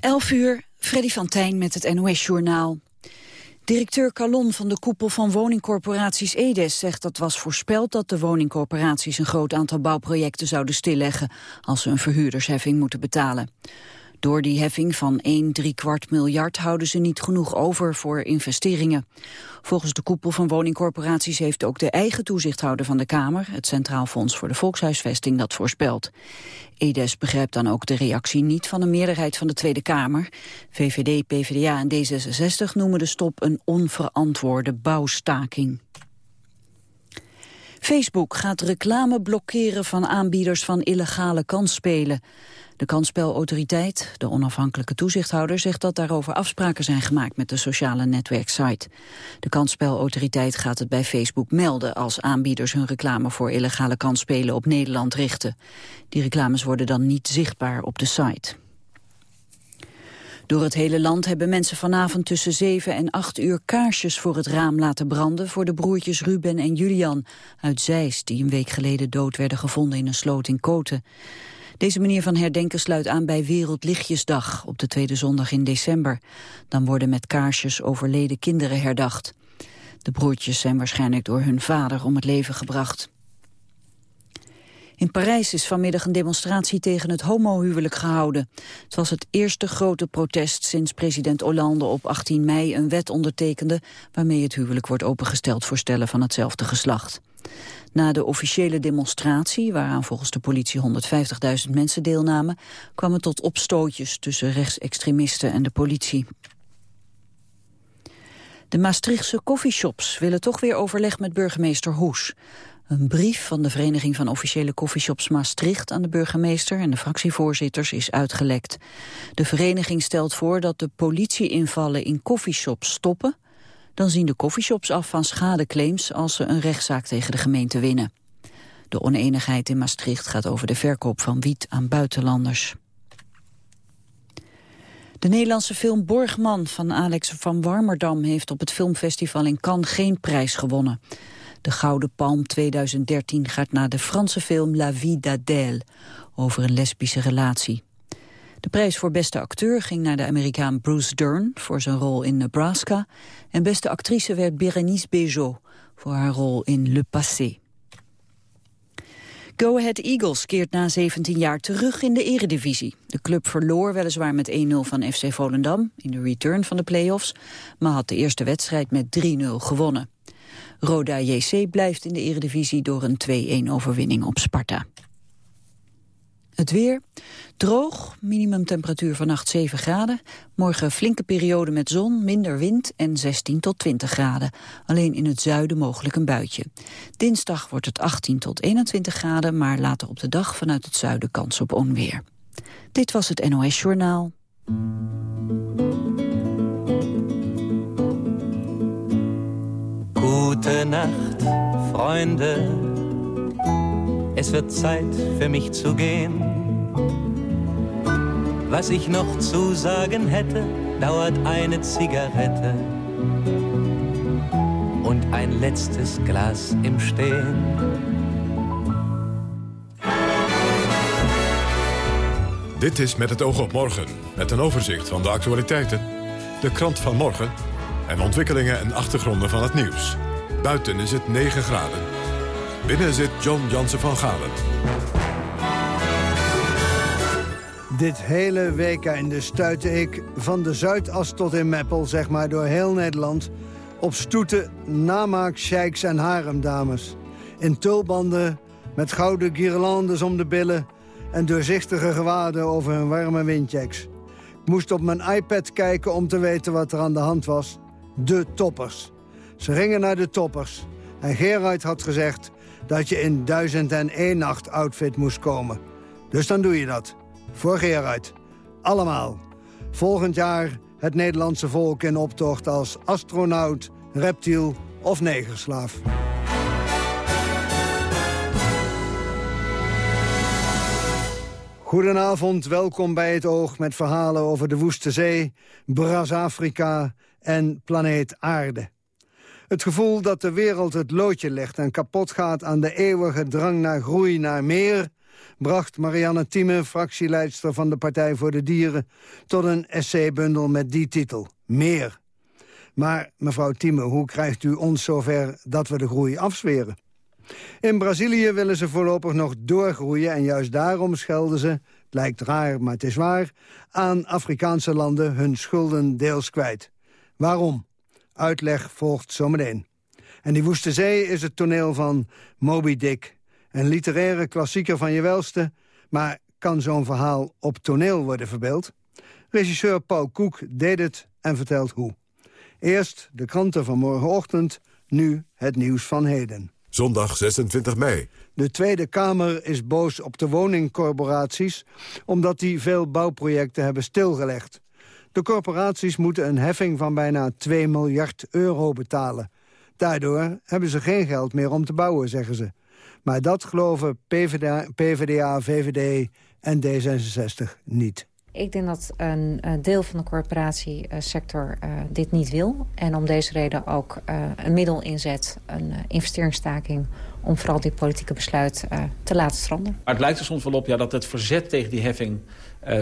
11 uur, Freddy van Tijn met het NOS-journaal. Directeur Calon van de koepel van woningcorporaties EDES zegt dat was voorspeld dat de woningcorporaties een groot aantal bouwprojecten zouden stilleggen als ze een verhuurdersheffing moeten betalen. Door die heffing van 1 3 kwart miljard houden ze niet genoeg over voor investeringen. Volgens de koepel van woningcorporaties heeft ook de eigen toezichthouder van de Kamer, het Centraal Fonds voor de Volkshuisvesting, dat voorspeld. EDES begrijpt dan ook de reactie niet van de meerderheid van de Tweede Kamer. VVD, PvdA en D66 noemen de stop een onverantwoorde bouwstaking. Facebook gaat reclame blokkeren van aanbieders van illegale kansspelen. De kansspelautoriteit, de onafhankelijke toezichthouder, zegt dat daarover afspraken zijn gemaakt met de sociale netwerksite. De kansspelautoriteit gaat het bij Facebook melden als aanbieders hun reclame voor illegale kansspelen op Nederland richten. Die reclames worden dan niet zichtbaar op de site. Door het hele land hebben mensen vanavond tussen 7 en 8 uur kaarsjes voor het raam laten branden voor de broertjes Ruben en Julian uit Zeist, die een week geleden dood werden gevonden in een sloot in Koten. Deze manier van herdenken sluit aan bij Wereldlichtjesdag op de tweede zondag in december. Dan worden met kaarsjes overleden kinderen herdacht. De broertjes zijn waarschijnlijk door hun vader om het leven gebracht. In Parijs is vanmiddag een demonstratie tegen het homohuwelijk gehouden. Het was het eerste grote protest sinds president Hollande op 18 mei een wet ondertekende... waarmee het huwelijk wordt opengesteld voor stellen van hetzelfde geslacht. Na de officiële demonstratie, waaraan volgens de politie 150.000 mensen deelnamen, kwam het tot opstootjes tussen rechtsextremisten en de politie. De Maastrichtse koffieshops willen toch weer overleg met burgemeester Hoes. Een brief van de Vereniging van Officiële Koffieshops Maastricht aan de burgemeester en de fractievoorzitters is uitgelekt. De vereniging stelt voor dat de politieinvallen in koffieshops stoppen dan zien de koffieshops af van schadeclaims als ze een rechtszaak tegen de gemeente winnen. De oneenigheid in Maastricht gaat over de verkoop van wiet aan buitenlanders. De Nederlandse film Borgman van Alex van Warmerdam heeft op het filmfestival in Cannes geen prijs gewonnen. De Gouden Palm 2013 gaat naar de Franse film La Vie d'Adèle over een lesbische relatie. De prijs voor beste acteur ging naar de Amerikaan Bruce Dern voor zijn rol in Nebraska. En beste actrice werd Berenice Bejo voor haar rol in Le Passé. Go Ahead Eagles keert na 17 jaar terug in de eredivisie. De club verloor weliswaar met 1-0 van FC Volendam in de return van de play-offs, maar had de eerste wedstrijd met 3-0 gewonnen. Roda JC blijft in de eredivisie door een 2-1 overwinning op Sparta. Het weer. Droog, minimumtemperatuur vannacht 7 graden. Morgen flinke periode met zon, minder wind en 16 tot 20 graden. Alleen in het zuiden mogelijk een buitje. Dinsdag wordt het 18 tot 21 graden, maar later op de dag vanuit het zuiden kans op onweer. Dit was het NOS Journaal. Gute Nacht, Freunde. Es wird Zeit für mich zu gehen. Was ich noch zu sagen hätte, dauert eine Zigarette und ein letztes Glas im Stehen. Dit is Met het oog op morgen, met een overzicht van de actualiteiten, de krant van morgen en ontwikkelingen en achtergronden van het nieuws. Buiten is het 9 graden. Binnen zit John Jansen van Galen. Dit hele weekende stuitte ik van de Zuidas tot in Meppel, zeg maar door heel Nederland... op stoete namaak sheiks en haremdames. In tulbanden, met gouden guirlandes om de billen... en doorzichtige gewaden over hun warme windchecks. Ik moest op mijn iPad kijken om te weten wat er aan de hand was. De toppers. Ze gingen naar de toppers. En Gerard had gezegd dat je in 1001 nacht outfit moest komen. Dus dan doe je dat. Voor Gerard. Allemaal. Volgend jaar het Nederlandse volk in optocht als astronaut, reptiel of negerslaaf. Goedenavond, welkom bij het Oog met verhalen over de Woeste Zee, Bras-Afrika en planeet Aarde. Het gevoel dat de wereld het loodje legt en kapot gaat aan de eeuwige drang naar groei, naar meer... bracht Marianne Thieme, fractieleidster van de Partij voor de Dieren... tot een essaybundel met die titel, Meer. Maar mevrouw Thieme, hoe krijgt u ons zover dat we de groei afzweren? In Brazilië willen ze voorlopig nog doorgroeien... en juist daarom schelden ze, het lijkt raar, maar het is waar... aan Afrikaanse landen hun schulden deels kwijt. Waarom? Uitleg volgt zometeen. En die Woeste Zee is het toneel van Moby Dick. Een literaire klassieker van je welste... maar kan zo'n verhaal op toneel worden verbeeld? Regisseur Paul Koek deed het en vertelt hoe. Eerst de kranten van morgenochtend, nu het nieuws van heden. Zondag 26 mei. De Tweede Kamer is boos op de woningcorporaties... omdat die veel bouwprojecten hebben stilgelegd. De corporaties moeten een heffing van bijna 2 miljard euro betalen. Daardoor hebben ze geen geld meer om te bouwen, zeggen ze. Maar dat geloven PvdA, PvdA VVD en D66 niet. Ik denk dat een deel van de corporatiesector uh, dit niet wil. En om deze reden ook uh, een middel inzet, een uh, investeringstaking... om vooral dit politieke besluit te laten stranden. Maar het lijkt er soms wel op ja, dat het verzet tegen die heffing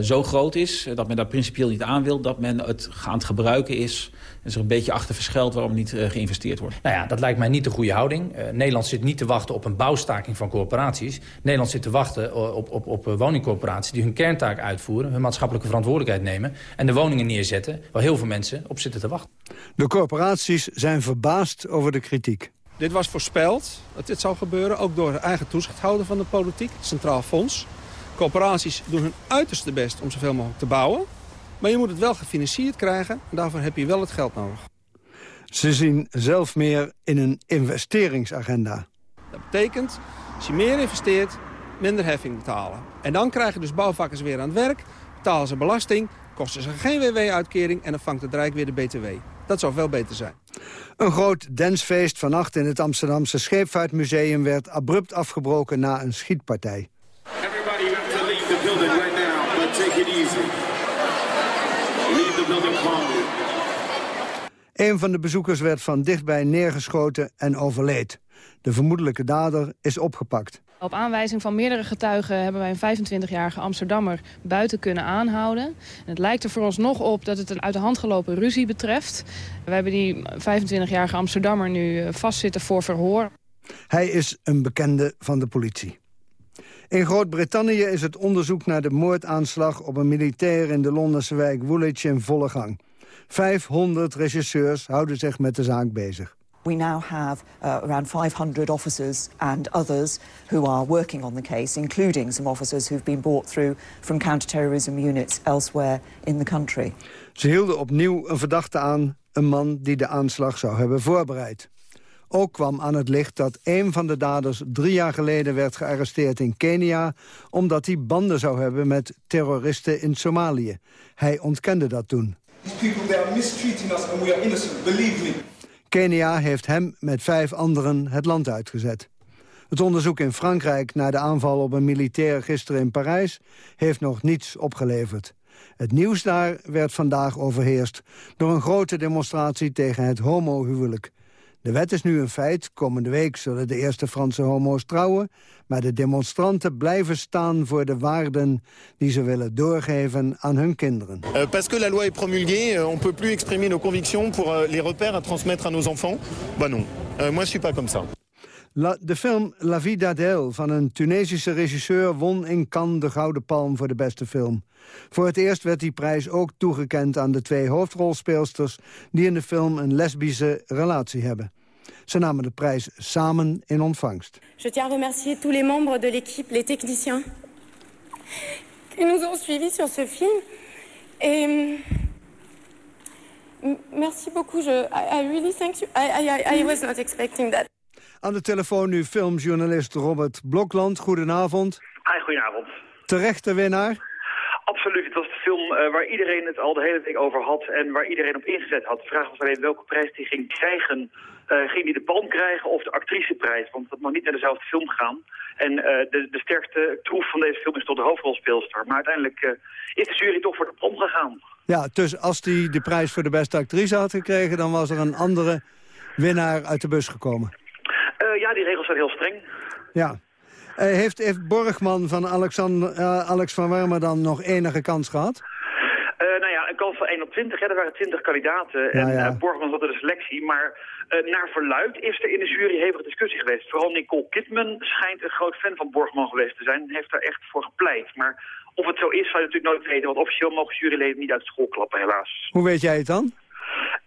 zo groot is... dat men daar principieel niet aan wil, dat men het aan het gebruiken is en zich een beetje achter verschuilt waarom niet uh, geïnvesteerd wordt. Nou ja, dat lijkt mij niet de goede houding. Uh, Nederland zit niet te wachten op een bouwstaking van corporaties. Nederland zit te wachten op, op, op woningcorporaties die hun kerntaak uitvoeren... hun maatschappelijke verantwoordelijkheid nemen... en de woningen neerzetten waar heel veel mensen op zitten te wachten. De corporaties zijn verbaasd over de kritiek. Dit was voorspeld dat dit zou gebeuren, ook door de eigen toezichthouder van de politiek, het Centraal Fonds. Corporaties doen hun uiterste best om zoveel mogelijk te bouwen. Maar je moet het wel gefinancierd krijgen en daarvoor heb je wel het geld nodig. Ze zien zelf meer in een investeringsagenda. Dat betekent, als je meer investeert, minder heffing betalen. En dan krijgen dus bouwvakkers weer aan het werk, betalen ze belasting... kosten ze geen WW-uitkering en dan vangt het Rijk weer de BTW. Dat zou veel beter zijn. Een groot dansfeest vannacht in het Amsterdamse Scheepvaartmuseum... werd abrupt afgebroken na een schietpartij. Een van de bezoekers werd van dichtbij neergeschoten en overleed. De vermoedelijke dader is opgepakt. Op aanwijzing van meerdere getuigen hebben wij een 25-jarige Amsterdammer buiten kunnen aanhouden. En het lijkt er voor ons nog op dat het een uit de hand gelopen ruzie betreft. We hebben die 25-jarige Amsterdammer nu eh, vastzitten voor verhoor. Hij is een bekende van de politie. In Groot-Brittannië is het onderzoek naar de moordaanslag op een militair in de Londense wijk Woolwich in volle gang. 500 regisseurs houden zich met de zaak bezig. We now have uh, around 500 officers and others who are working on the case, including some officers who've been brought through from counterterrorism units elsewhere in the country. Ze hielden opnieuw een verdachte aan, een man die de aanslag zou hebben voorbereid. Ook kwam aan het licht dat een van de daders drie jaar geleden werd gearresteerd in Kenia... omdat hij banden zou hebben met terroristen in Somalië. Hij ontkende dat toen. Kenia heeft hem met vijf anderen het land uitgezet. Het onderzoek in Frankrijk naar de aanval op een militair gisteren in Parijs... heeft nog niets opgeleverd. Het nieuws daar werd vandaag overheerst door een grote demonstratie tegen het homohuwelijk. De wet is nu een feit. Komende week zullen de eerste Franse homo's trouwen. Maar de demonstranten blijven staan voor de waarden die ze willen doorgeven aan hun kinderen. Uh, parce que la loi est promulguée, euh, on peut plus exprimer nos convictions pour uh, les repères à transmettre à nos enfants. Bah non, uh, moi je suis pas comme ça. La, de film La Vie d'Adèle van een Tunesische regisseur won in Cannes de Gouden Palm voor de beste film. Voor het eerst werd die prijs ook toegekend aan de twee hoofdrolspeelsters die in de film een lesbische relatie hebben. Ze namen de prijs samen in ontvangst. Je tiens à remercier tous les membres de l'équipe, les techniciens, qui nous ont suivis sur ce film. Et merci beaucoup. Je, I, I really thank you. Expecting that. Aan de telefoon nu filmjournalist Robert Blokland. Goedenavond. Hi, goedenavond. Terechte winnaar? Absoluut. Het was de film uh, waar iedereen het al de hele week over had en waar iedereen op ingezet had. De vraag was alleen welke prijs die ging krijgen. Uh, ging die de palm krijgen of de actriceprijs? Want dat mag niet naar dezelfde film gaan. En uh, de, de sterkste troef van deze film is tot de hoofdrolspeelster. Maar uiteindelijk is de jury toch voor de palm gegaan. Ja, dus als die de prijs voor de beste actrice had gekregen... dan was er een andere winnaar uit de bus gekomen. Die regels zijn heel streng. Ja. heeft, heeft Borgman van Alexander, Alex van Wermer dan nog enige kans gehad? nou ja, een kans van 1 op 20. Hè. Er waren 20 kandidaten en ja. Borgman zat in de selectie. Maar naar verluid is er in de jury hevige discussie geweest. Vooral Nicole Kidman schijnt een groot fan van Borgman geweest te zijn. En heeft daar echt voor gepleit. Maar of het zo is, zou je natuurlijk nooit weten. Want officieel mogen juryleden niet uit school klappen, helaas. Hoe weet jij het dan?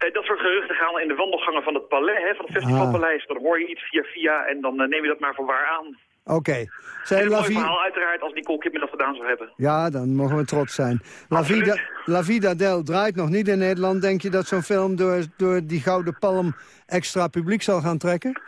Uh, dat soort geruchten gaan in de wandelgangen van het palais, hè, van het festivalpaleis. Ah. Dan hoor je iets via via en dan uh, neem je dat maar voor waar aan. Oké. Okay. Een mooi verhaal uiteraard als Nicole Kidman dat gedaan zou hebben. Ja, dan mogen we trots zijn. La Vida, La Vida Del draait nog niet in Nederland. Denk je dat zo'n film door, door die Gouden Palm extra publiek zal gaan trekken?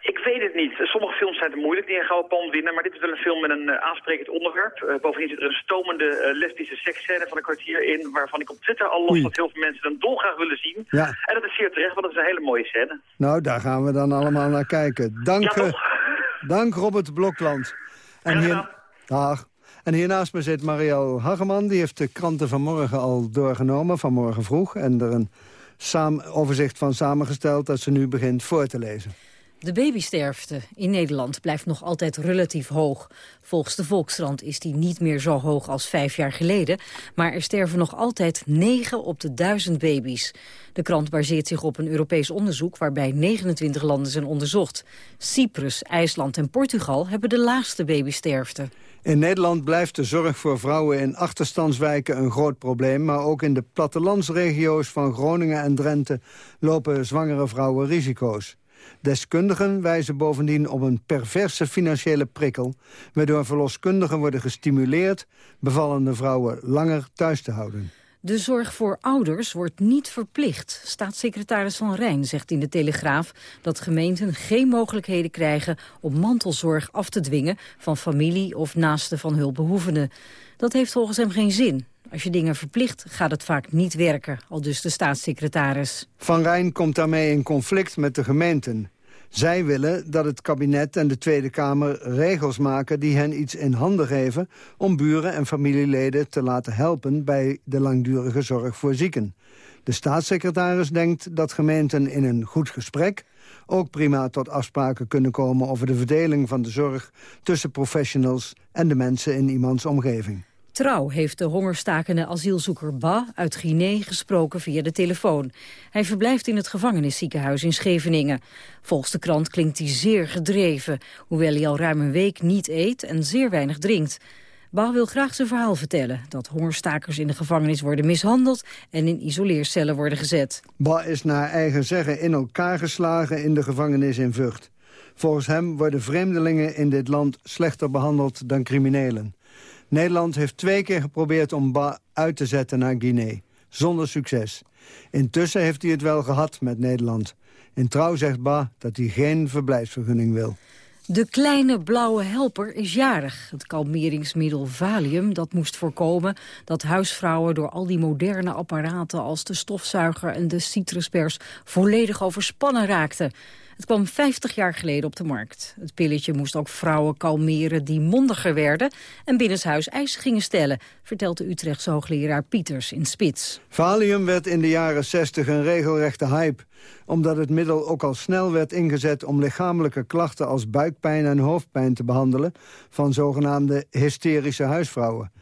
Ik weet het niet. Sommige te moeilijk die een gouden palm winnen. Maar dit is wel een film met een uh, aansprekend onderwerp. Uh, bovendien zit er een stomende uh, lesbische seksscène van een kwartier in... waarvan ik op Twitter al los dat heel veel mensen dan dolgraag willen zien. Ja. En dat is zeer terecht, want dat is een hele mooie scène. Nou, daar gaan we dan allemaal naar kijken. Dank, ja, dank Robert Blokland. En hier, dag. En hiernaast me zit Marielle Hageman. Die heeft de kranten van morgen al doorgenomen, vanmorgen vroeg. En er een overzicht van samengesteld dat ze nu begint voor te lezen. De babysterfte in Nederland blijft nog altijd relatief hoog. Volgens de Volkskrant is die niet meer zo hoog als vijf jaar geleden... maar er sterven nog altijd 9 op de duizend baby's. De krant baseert zich op een Europees onderzoek... waarbij 29 landen zijn onderzocht. Cyprus, IJsland en Portugal hebben de laagste babysterfte. In Nederland blijft de zorg voor vrouwen in achterstandswijken een groot probleem... maar ook in de plattelandsregio's van Groningen en Drenthe lopen zwangere vrouwen risico's. Deskundigen wijzen bovendien op een perverse financiële prikkel... waardoor verloskundigen worden gestimuleerd... bevallende vrouwen langer thuis te houden. De zorg voor ouders wordt niet verplicht. Staatssecretaris Van Rijn zegt in de Telegraaf dat gemeenten geen mogelijkheden krijgen om mantelzorg af te dwingen van familie of naasten van hulpbehoevenden. Dat heeft volgens hem geen zin. Als je dingen verplicht, gaat het vaak niet werken, al dus de staatssecretaris. Van Rijn komt daarmee in conflict met de gemeenten. Zij willen dat het kabinet en de Tweede Kamer regels maken... die hen iets in handen geven om buren en familieleden te laten helpen... bij de langdurige zorg voor zieken. De staatssecretaris denkt dat gemeenten in een goed gesprek ook prima tot afspraken kunnen komen over de verdeling van de zorg tussen professionals en de mensen in iemands omgeving. Trouw heeft de hongerstakende asielzoeker Ba uit Guinea gesproken via de telefoon. Hij verblijft in het gevangenisziekenhuis in Scheveningen. Volgens de krant klinkt hij zeer gedreven, hoewel hij al ruim een week niet eet en zeer weinig drinkt. Ba wil graag zijn verhaal vertellen, dat hongerstakers in de gevangenis worden mishandeld en in isoleercellen worden gezet. Ba is naar eigen zeggen in elkaar geslagen in de gevangenis in Vught. Volgens hem worden vreemdelingen in dit land slechter behandeld dan criminelen. Nederland heeft twee keer geprobeerd om Ba uit te zetten naar Guinea. Zonder succes. Intussen heeft hij het wel gehad met Nederland. In trouw zegt Ba dat hij geen verblijfsvergunning wil. De kleine blauwe helper is jarig. Het kalmeringsmiddel Valium dat moest voorkomen dat huisvrouwen door al die moderne apparaten als de stofzuiger en de citruspers volledig overspannen raakten. Het kwam 50 jaar geleden op de markt. Het pilletje moest ook vrouwen kalmeren die mondiger werden... en binnenshuis ijs gingen stellen, vertelt de Utrechtse hoogleraar Pieters in Spits. Valium werd in de jaren 60 een regelrechte hype omdat het middel ook al snel werd ingezet om lichamelijke klachten als buikpijn en hoofdpijn te behandelen van zogenaamde hysterische huisvrouwen.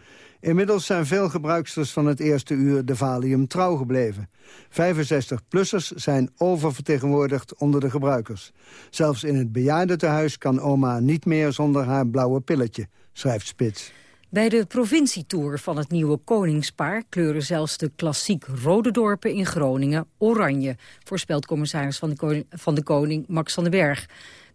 Inmiddels zijn veel gebruiksters van het eerste uur de Valium trouw gebleven. 65-plussers zijn oververtegenwoordigd onder de gebruikers. Zelfs in het bejaardentehuis kan oma niet meer zonder haar blauwe pilletje, schrijft Spits. Bij de provincietour van het nieuwe koningspaar kleuren zelfs de klassiek rode dorpen in Groningen oranje, voorspelt commissaris van de, van de koning Max van den Berg.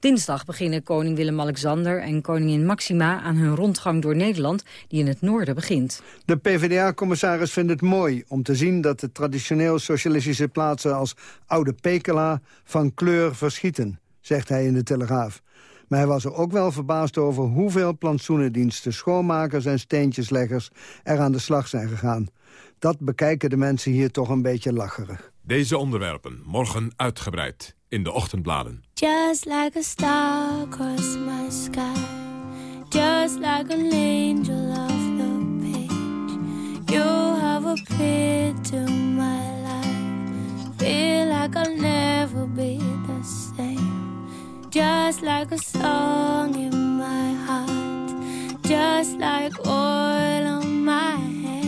Dinsdag beginnen koning Willem-Alexander en koningin Maxima aan hun rondgang door Nederland, die in het noorden begint. De PvdA-commissaris vindt het mooi om te zien dat de traditioneel socialistische plaatsen als Oude Pekela van kleur verschieten, zegt hij in de Telegraaf. Maar hij was er ook wel verbaasd over hoeveel plantsoenendiensten, schoonmakers en steentjesleggers er aan de slag zijn gegaan. Dat bekijken de mensen hier toch een beetje lacherig. Deze onderwerpen morgen uitgebreid in de ochtendbladen. Just like a star across my sky. Just like an angel off the page. You have appeared to my life. Feel like I'll never be the same. Just like a song in my heart. just like oil on my hands.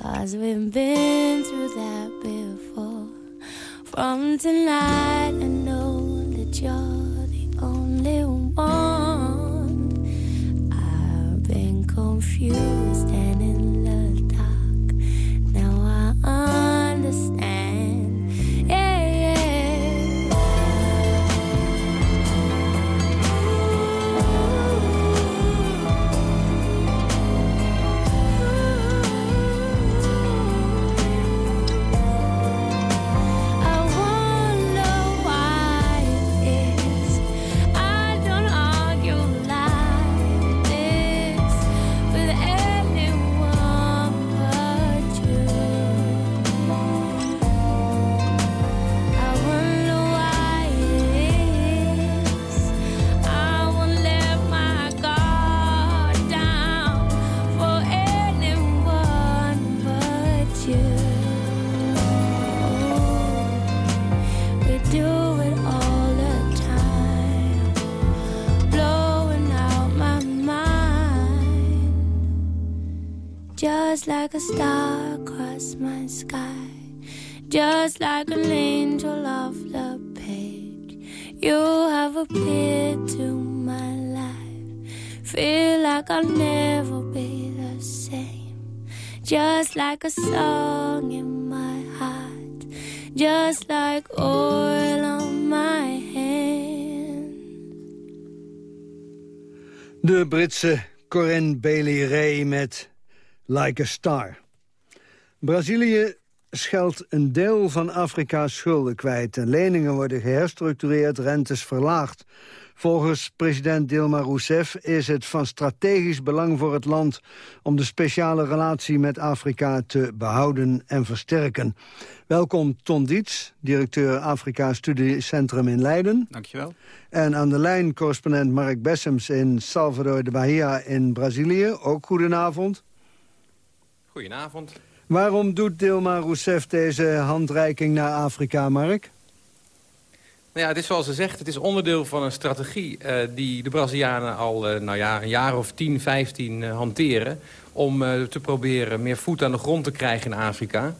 Cause we've been through that before. From tonight, I know that you're the only one. I've been confused and Just like a star across my sky, just like an angel off the page. You have appeared to my life. Feel like I'll never be the same. Just like a song in my heart, just like oil on my hand. De Britse Corinne Bailey Ray met Like a Star. Brazilië scheldt een deel van Afrika's schulden kwijt. En leningen worden geherstructureerd, rentes verlaagd. Volgens president Dilma Rousseff is het van strategisch belang voor het land... om de speciale relatie met Afrika te behouden en versterken. Welkom Ton Dietz, directeur Afrika Studiecentrum in Leiden. Dankjewel. En aan de lijn correspondent Mark Bessems in Salvador de Bahia in Brazilië. Ook goedenavond. Goedenavond. Waarom doet Dilma Rousseff deze handreiking naar Afrika, Mark? Nou ja, het is zoals ze zegt, het is onderdeel van een strategie... eh, die de Brazilianen al eh, nou ja, een jaar of 10, 15 eh, hanteren... om te proberen meer voet aan de grond te krijgen in Afrika.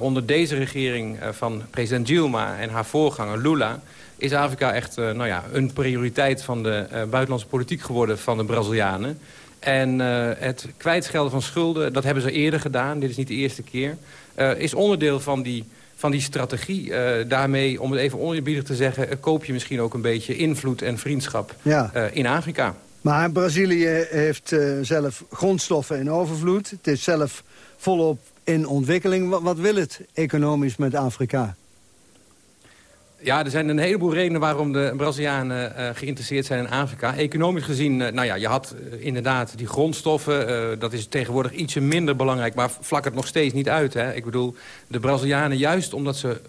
Onder deze regering van president Dilma en haar voorganger Lula... is Afrika echt nou ja, een prioriteit van de buitenlandse politiek geworden van de Brazilianen. En eh, het kwijtschelden van schulden, dat hebben ze eerder gedaan. Dit is niet de eerste keer. Eh, is onderdeel van die, van die strategie. Eh, daarmee, om het even oneerbiedig te zeggen... koop je misschien ook een beetje invloed en vriendschap Ja. in Afrika. Maar Brazilië heeft zelf grondstoffen in overvloed. Het is zelf volop in ontwikkeling. Wat, wat wil het economisch met Afrika? Ja, er zijn een heleboel redenen waarom de Brazilianen uh, geïnteresseerd zijn in Afrika. Economisch gezien, uh, nou ja, je had uh, inderdaad die grondstoffen. dat is tegenwoordig ietsje minder belangrijk, maar vlak het nog steeds niet uit. Hè. Ik bedoel, de Brazilianen, juist omdat ze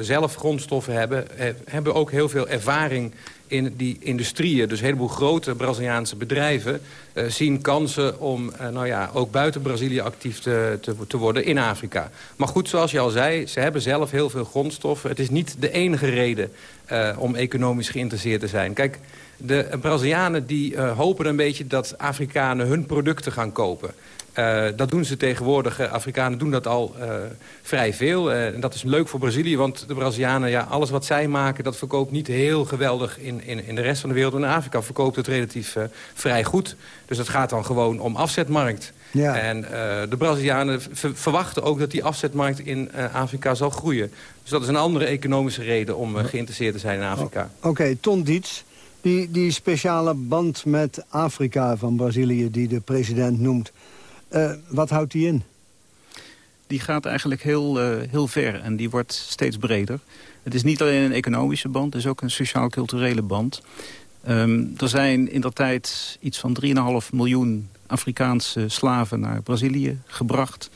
zelf grondstoffen hebben... hebben ook heel veel ervaring in die industrieën. Dus een heleboel grote Braziliaanse bedrijven uh, zien kansen om uh, nou ja, ook buiten Brazilië actief te, te, worden in Afrika. Maar goed, zoals je al zei, ze hebben zelf heel veel grondstoffen. Het is niet de enige reden uh, om economisch geïnteresseerd te zijn. Kijk, de Brazilianen die hopen een beetje dat Afrikanen hun producten gaan kopen. Uh, dat doen ze tegenwoordig. Uh, Afrikanen doen dat al uh, vrij veel. en dat is leuk voor Brazilië, want de Brazilianen... Ja, alles wat zij maken, dat verkoopt niet heel geweldig in, in, in de rest van de wereld. En Afrika verkoopt het relatief vrij goed. Dus het gaat dan gewoon om afzetmarkt. Ja. En de Brazilianen verwachten ook dat die afzetmarkt in Afrika zal groeien. Dus dat is een andere economische reden om geïnteresseerd te zijn in Afrika. Oké, okay, Ton Dietz. Die, die speciale band met Afrika van Brazilië die de president noemt... Uh, wat houdt die in? Die gaat eigenlijk heel, uh, heel ver en die wordt steeds breder. Het is niet alleen een economische band, het is ook een sociaal-culturele band. Um, er zijn in dat tijd iets van 3,5 miljoen Afrikaanse slaven naar Brazilië gebracht.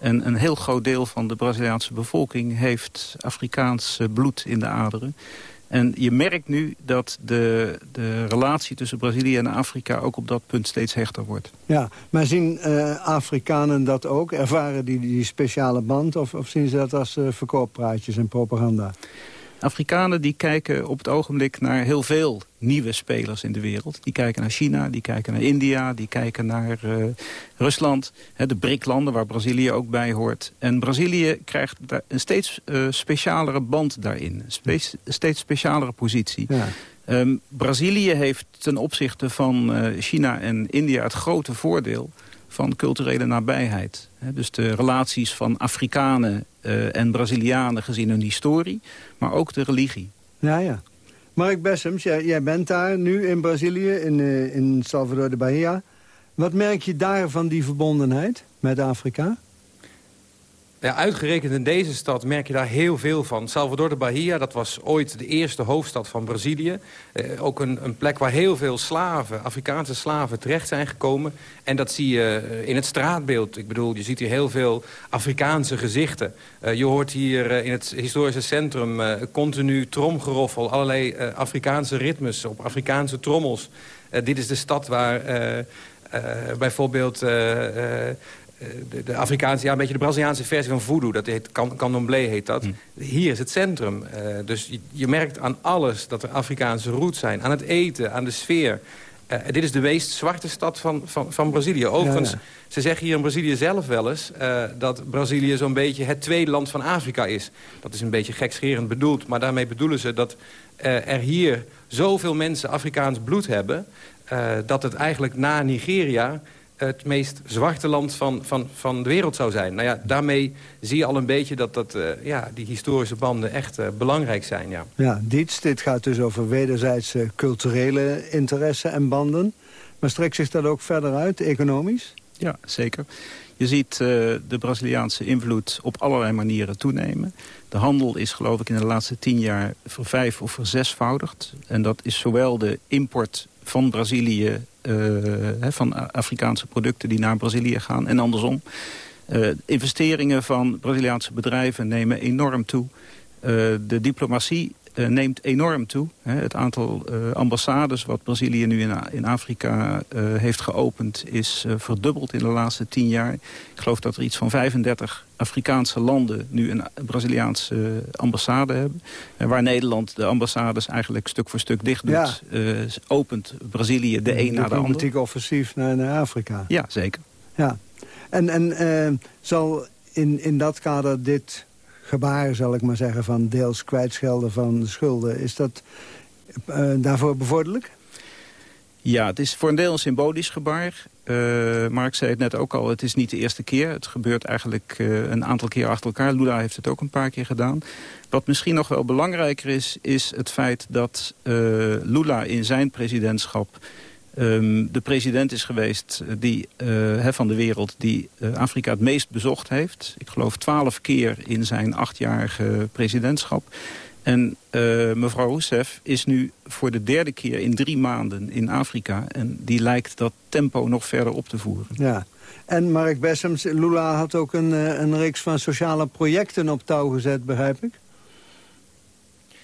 En een heel groot deel van de Braziliaanse bevolking heeft Afrikaans bloed in de aderen. En je merkt nu dat de, de relatie tussen Brazilië en Afrika ook op dat punt steeds hechter wordt. Ja, maar zien uh, Afrikanen dat ook? Ervaren die die speciale band of, of zien ze dat als uh, verkooppraatjes en propaganda? Afrikanen die kijken op het ogenblik naar heel veel nieuwe spelers in de wereld. Die kijken naar China, die kijken naar India, die kijken naar uh, Rusland. Hè, de BRIC-landen waar Brazilië ook bij hoort. En Brazilië krijgt een steeds uh, specialere band daarin. Een steeds specialere positie. Ja. Um, Brazilië heeft ten opzichte van uh, China en India het grote voordeel van culturele nabijheid. Dus de relaties van Afrikanen uh, en Brazilianen gezien hun historie, maar ook de religie. Ja, ja. Mark Bessems, jij, jij bent daar nu in Brazilië, in, uh, in Salvador de Bahia. Wat merk je daar van die verbondenheid met Afrika? Ja, uitgerekend in deze stad merk je daar heel veel van. Salvador de Bahia, dat was ooit de eerste hoofdstad van Brazilië. Eh, ook een, een, plek waar heel veel slaven, Afrikaanse slaven, terecht zijn gekomen. En dat zie je eh, in het straatbeeld. Ik bedoel, je ziet hier heel veel Afrikaanse gezichten. Uh, je hoort hier uh, in het historische centrum uh, continu tromgeroffel. Allerlei Afrikaanse ritmes op Afrikaanse trommels. dit is de stad waar bijvoorbeeld eh, de, de, Afrikaanse, ja, een beetje de Braziliaanse versie van voodoo. Dat heet candomblé heet dat. Hm. Hier is het centrum. Uh, dus je, je, merkt aan alles dat er Afrikaanse roots zijn. Aan het eten, aan de sfeer. Uh, dit is de meest zwarte stad van, van, van Brazilië. Overigens, ja, ja. ze zeggen hier in Brazilië zelf wel eens... Uh, dat Brazilië zo'n beetje het tweede land van Afrika is. Dat is een beetje gekscherend bedoeld. Maar daarmee bedoelen ze dat er hier zoveel mensen Afrikaans bloed hebben... dat het eigenlijk na Nigeria het meest zwarte land van, van, van de wereld zou zijn. Nou ja, daarmee zie je al een beetje dat, dat uh, ja, die historische banden echt uh, belangrijk zijn. Ja, ja dit, dit gaat dus over wederzijdse culturele interesse en banden. Maar strekt zich dat ook verder uit, economisch? Ja, zeker. Je ziet uh, de Braziliaanse invloed op allerlei manieren toenemen. De handel is geloof ik in de laatste tien jaar vervijf of verzesvoudigd. En dat is zowel de import van Brazilië uh, van Afrikaanse producten die naar Brazilië gaan en andersom. Uh, investeringen van Braziliaanse bedrijven nemen enorm toe. Uh, de diplomatie uh, neemt enorm toe. Hè. Het aantal uh, ambassades wat Brazilië nu in, in Afrika uh, heeft geopend... is verdubbeld in de laatste tien jaar. Ik geloof dat er iets van 35 Afrikaanse landen nu een Braziliaanse ambassade hebben. waar Nederland de ambassades eigenlijk stuk voor stuk dicht doet. Ja. opent Brazilië de een na de ander. Diplomatiek offensief naar, naar Afrika. Ja, zeker. Ja. En, en zal in, in dat kader dit gebaar, zal ik maar zeggen, van deels kwijtschelden van schulden. Is dat uh, daarvoor bevorderlijk? Ja, het is voor een deel een symbolisch gebaar. Uh, Mark zei het net ook al, het is niet de eerste keer. Het gebeurt eigenlijk uh, een aantal keer achter elkaar. Lula heeft het ook een paar keer gedaan. Wat misschien nog wel belangrijker is, is het feit dat Lula in zijn presidentschap Um, de president is geweest eh, die, uh, van de wereld die uh, Afrika het meest bezocht heeft. Ik geloof twaalf keer in zijn achtjarige presidentschap. En uh, mevrouw Rousseff is nu voor de derde keer in drie maanden in Afrika. En die lijkt dat tempo nog verder op te voeren. Ja. En Mark Bessems, Lula had ook een, een reeks van sociale projecten op touw gezet, begrijp ik?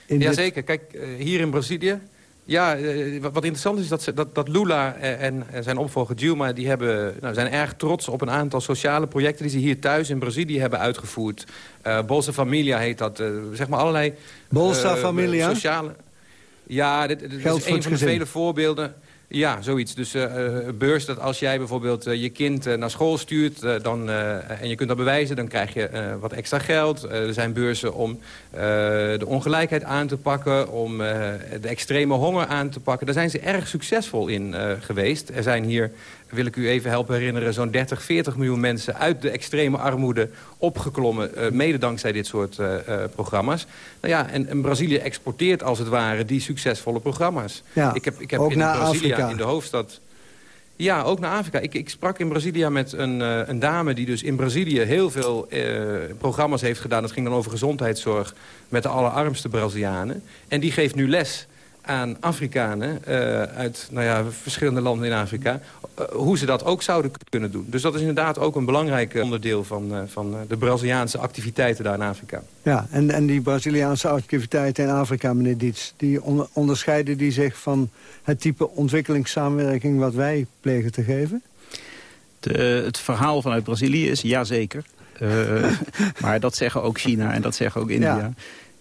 In Jazeker. Kijk, hier in Brazilië ja, eh, wat interessant is dat, dat, dat Lula en, zijn opvolger Dilma... die hebben, nou, zijn erg trots op een aantal sociale projecten... die ze hier thuis in Brazilië hebben uitgevoerd. Uh, Bolsa Familia heet dat. Uh, zeg maar allerlei... Bolsa Familia? Sociale... Ja, dit, dit is een van de vele voorbeelden... Ja, zoiets. Dus uh, beurs, dat als jij bijvoorbeeld uh, je kind naar school stuurt... dan, en je kunt dat bewijzen, dan krijg je wat extra geld. er zijn beurzen om de ongelijkheid aan te pakken... om de extreme honger aan te pakken. Daar zijn ze erg succesvol in geweest. Er zijn hier wil ik u even helpen herinneren... zo'n 30, 40 miljoen mensen uit de extreme armoede opgeklommen... Uh, mede dankzij dit soort uh, uh, programma's. Nou ja, en, en, Brazilië exporteert als het ware die succesvolle programma's. Ja, ik heb, ik heb ook in naar Brazilië, Afrika. in de hoofdstad... Ja, ook naar Afrika. Ik, ik sprak in Brazilië met een, een, dame die dus in Brazilië heel veel programma's heeft gedaan. Dat ging dan over gezondheidszorg met de allerarmste Brazilianen. En die geeft nu les aan Afrikanen uh, uit nou ja, verschillende landen in Afrika... Uh, hoe ze dat ook zouden kunnen doen. Dus dat is inderdaad ook een belangrijk onderdeel van, uh, van de Braziliaanse activiteiten daar in Afrika. Ja, en, en die Braziliaanse activiteiten in Afrika, meneer Dietz... die on onderscheiden die zich van het type ontwikkelingssamenwerking... wat wij plegen te geven? De, het verhaal vanuit Brazilië is jazeker. maar dat zeggen ook China en dat zeggen ook India... Ja.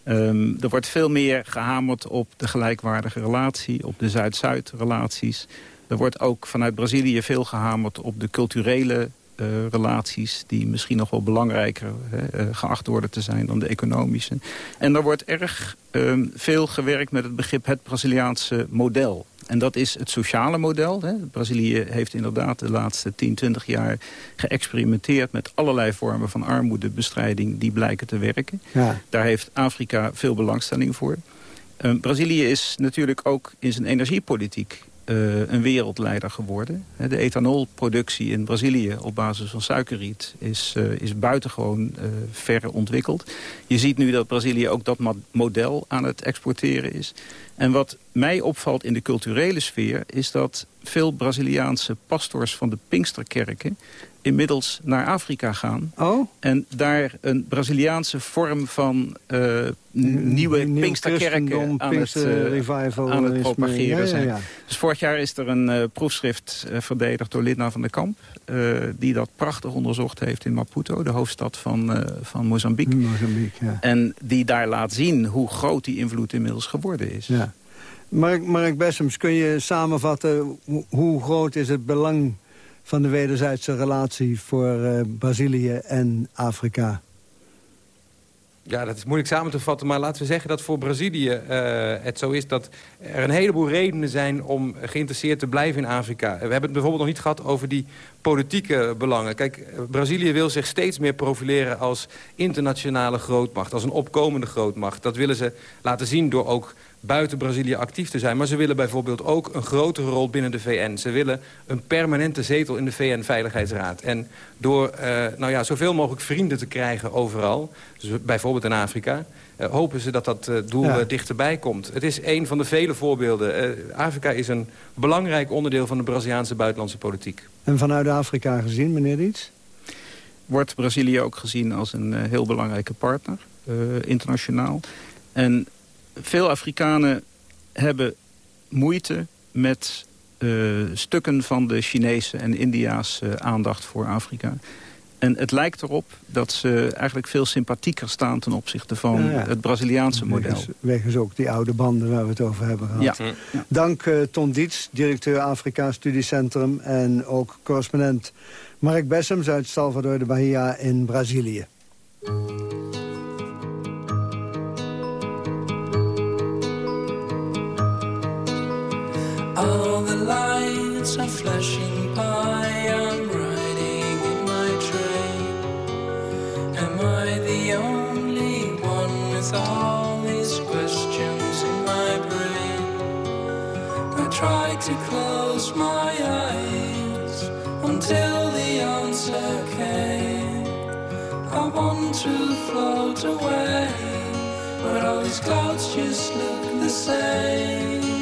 Um, er wordt veel meer gehamerd op de gelijkwaardige relatie, op de Zuid-Zuid relaties. Er wordt ook vanuit Brazilië veel gehamerd op de culturele uh, relaties... die misschien nog wel belangrijker uh, geacht worden te zijn dan de economische. En er wordt erg um, veel gewerkt met het begrip het Braziliaanse model. En dat is het sociale model. Hè. Brazilië heeft inderdaad de laatste 10, 20 jaar geëxperimenteerd... met allerlei vormen van armoedebestrijding die blijken te werken. Ja. Daar heeft Afrika veel belangstelling voor. Uh, Brazilië is natuurlijk ook in zijn energiepolitiek uh, een wereldleider geworden. De ethanolproductie in Brazilië op basis van suikerriet is, uh, is buitengewoon uh, ver ontwikkeld. Je ziet nu dat Brazilië ook dat model aan het exporteren is. En wat mij opvalt in de culturele sfeer... is dat veel Braziliaanse pastors van de Pinksterkerken... inmiddels naar Afrika gaan. Oh? En daar een Braziliaanse vorm van uh, nieuwe Nieuw Pinksterkerken aan, Pinkster het, uh, revival aan het propageren. Ja, zijn. ja. Dus vorig jaar is er een uh, proefschrift verdedigd door Lidna van der Kamp... die dat prachtig onderzocht heeft in Maputo, de hoofdstad van, van Mozambique. Mozambique ja. En die daar laat zien hoe groot die invloed inmiddels geworden is. Ja. Mark, Mark Bessems, kun je samenvatten hoe groot is het belang van de wederzijdse relatie voor uh, Brazilië en Afrika? Ja, dat is moeilijk samen te vatten, maar laten we zeggen dat voor Brazilië uh, het zo is dat er een heleboel redenen zijn om geïnteresseerd te blijven in Afrika. We hebben het bijvoorbeeld nog niet gehad over die politieke belangen. Kijk, Brazilië wil zich steeds meer profileren als internationale grootmacht, als een opkomende grootmacht. Dat willen ze laten zien door ook buiten Brazilië actief te zijn. Maar ze willen bijvoorbeeld ook een grotere rol binnen de VN. Ze willen een permanente zetel in de VN-veiligheidsraad. En door uh, nou ja, zoveel mogelijk vrienden te krijgen overal, dus bijvoorbeeld in Afrika... Uh, hopen ze dat dat uh, doel ja. dichterbij komt. Het is een van de vele voorbeelden. Afrika is een belangrijk onderdeel van de Braziliaanse buitenlandse politiek. En vanuit Afrika gezien, meneer Dietz? Wordt Brazilië ook gezien als een heel belangrijke partner, internationaal. En veel Afrikanen hebben moeite met uh, stukken van de Chinese en Indiaanse aandacht voor Afrika. En het lijkt erop dat ze eigenlijk veel sympathieker staan... ten opzichte van ja, ja. het Braziliaanse model. Wegens, wegens ook die oude banden waar we het over hebben gehad. Ja. Ja. Dank uh, Ton Dietz, directeur Afrika Studiecentrum... en ook correspondent Mark Bessems uit Salvador de Bahia in Brazilië. All the lights are flashing by. I'm riding in my train. Am I the only one with all these questions in my brain? I try to close my eyes until the answer came. I want to float away but all these clouds just look the same.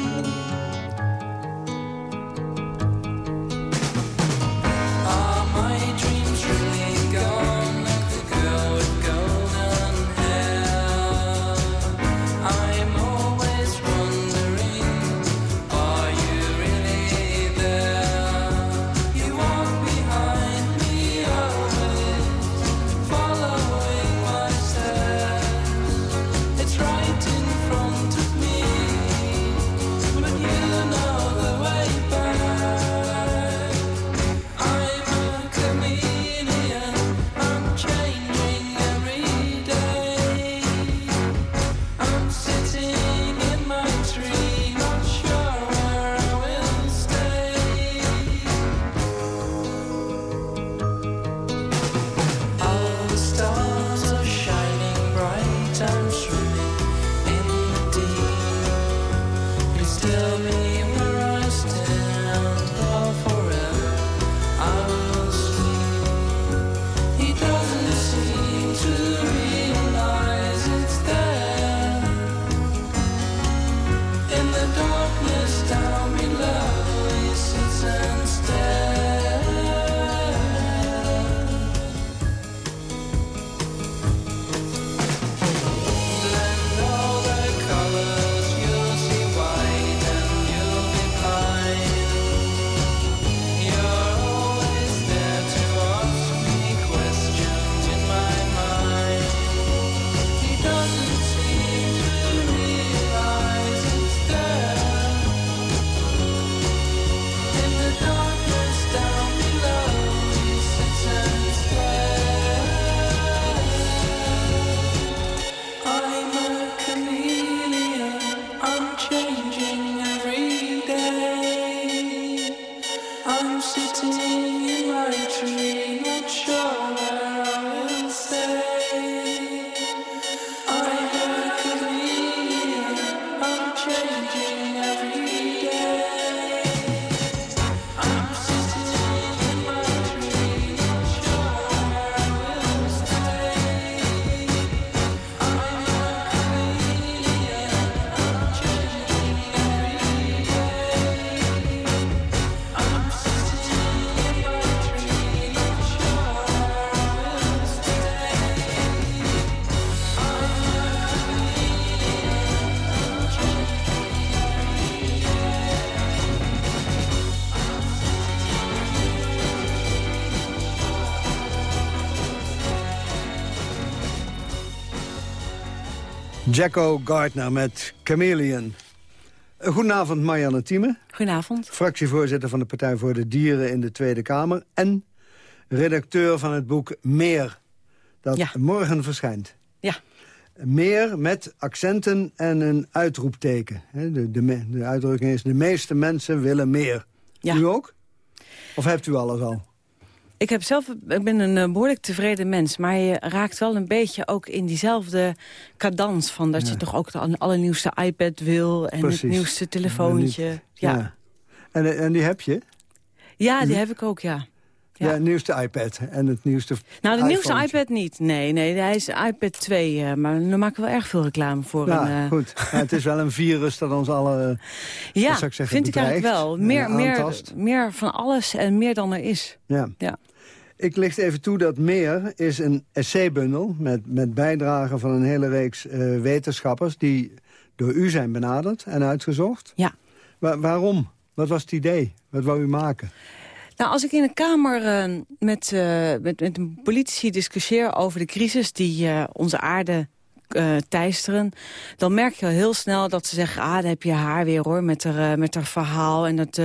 Jacko Gardner met Chameleon. Eh, Goedenavond, Marianne Thieme. Goedenavond. Fractievoorzitter van de Partij voor de Dieren in de Tweede Kamer. En redacteur van het boek Meer, dat morgen verschijnt. Ja. Meer met accenten en een uitroepteken. De, de, de uitdrukking is, de meeste mensen willen meer. U ook? Of hebt u alles al? Ik, heb zelf, ik ben een eh, behoorlijk tevreden mens. Maar je raakt wel een beetje ook in diezelfde cadans. Van dat je toch ook de allernieuwste iPad wil. En Precies. het nieuwste telefoontje. Niet- ja. En, en die heb je? Ja, die heb ik ook, ja. Ja, het nieuwste iPad en het nieuwste Nou, de nieuwste iPhone. iPad niet. Nee, nee, hij is iPad 2. eh, maar nu maken we wel erg veel reclame voor. Ja, een, eh, goed. Ja, het is wel een virus dat ons alle, eh, Ja, zou ik zeggen, vind ik eigenlijk wel. Meer, meer, meer van alles en meer dan er is. Ja. Ja. Ik licht even toe dat Meer is een essaybundel... met, met bijdragen van een hele reeks wetenschappers... die door u zijn benaderd en uitgezocht. Ja. Wa- waarom? Wat was het idee? Wat wou u maken? Nou, als ik in een kamer eh, met, eh, met, met een politici discussieer over de crisis die eh, onze aarde eh, teisteren... dan merk je al heel snel dat ze zeggen... ah, daar heb je haar weer hoor, met haar, eh, met haar verhaal... en dat,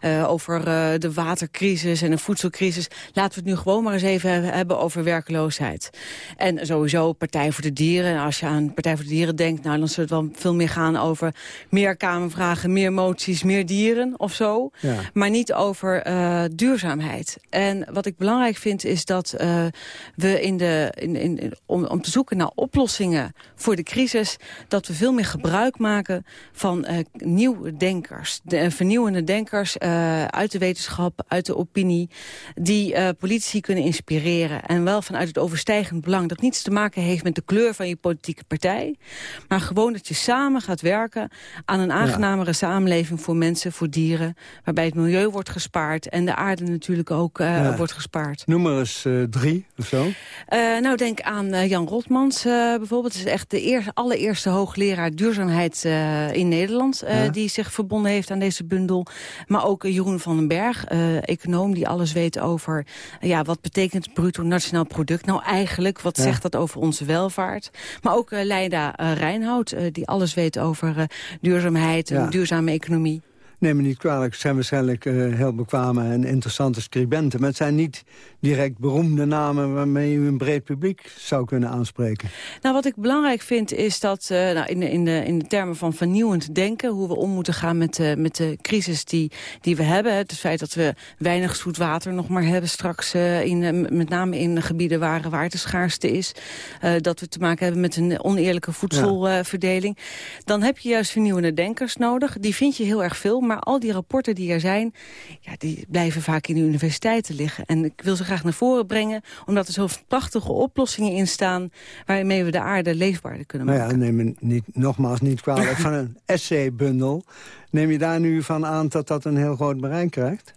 eh, over de watercrisis en de voedselcrisis. Laten we het nu gewoon maar eens even hebben- over werkloosheid. En sowieso Partij voor de Dieren. En als je aan Partij voor de Dieren denkt... nou, dan zal het wel veel meer gaan over meer kamervragen... meer moties, meer dieren of zo. Ja. Maar niet over duurzaamheid. En wat ik belangrijk vind is dat we in de, in, in, in- om, om te zoeken naar oplossingen voor de crisis... dat we veel meer gebruik maken van uh, nieuwe denkers. De, vernieuwende denkers uit de wetenschap, uit de opinie... die politici kunnen inspireren. En wel vanuit het overstijgend belang. Dat niets te maken heeft met de kleur van je politieke partij. Maar gewoon dat je samen gaat werken aan een aangenamere samenleving... voor mensen, voor dieren. Waarbij het milieu wordt gespaard en de aarde natuurlijk ook wordt gespaard. Noem maar eens drie of zo. nou, denk aan Jan Rotmans bijvoorbeeld. Het is echt de eer, allereerste hoogleraar duurzaamheid in Nederland... die zich verbonden heeft aan deze bundel. Maar ook Jeroen van den Berg, econoom die alles weet over... ja, wat betekent bruto nationaal product nou eigenlijk? Wat zegt dat over onze welvaart? Maar ook Leida Reinhout, die alles weet over duurzaamheid en duurzame economie. Neem me niet kwalijk, zijn waarschijnlijk uh, heel bekwame en interessante scribenten. Maar het zijn niet direct beroemde namen waarmee u een breed publiek zou kunnen aanspreken. Nou, wat ik belangrijk vind is dat uh, nou, in, de, in, de, in de termen van vernieuwend denken... hoe we om moeten gaan met, uh, met de crisis die, die we hebben. Het feit dat we weinig zoet water nog maar hebben straks... in, met name in gebieden waar, waar het schaarste is. dat we te maken hebben met een oneerlijke voedselverdeling. Dan heb je juist vernieuwende denkers nodig. Die vind je heel erg veel, maar al die rapporten die er zijn... Ja, die blijven vaak in de universiteiten liggen. En ik wil ze graag naar voren brengen... omdat er zo prachtige oplossingen in staan... waarmee we de aarde leefbaarder kunnen maken. Nou ja, neem me niet, nogmaals niet kwalijk van een essaybundel. Neem je daar nu van aan dat dat een heel groot bereik krijgt?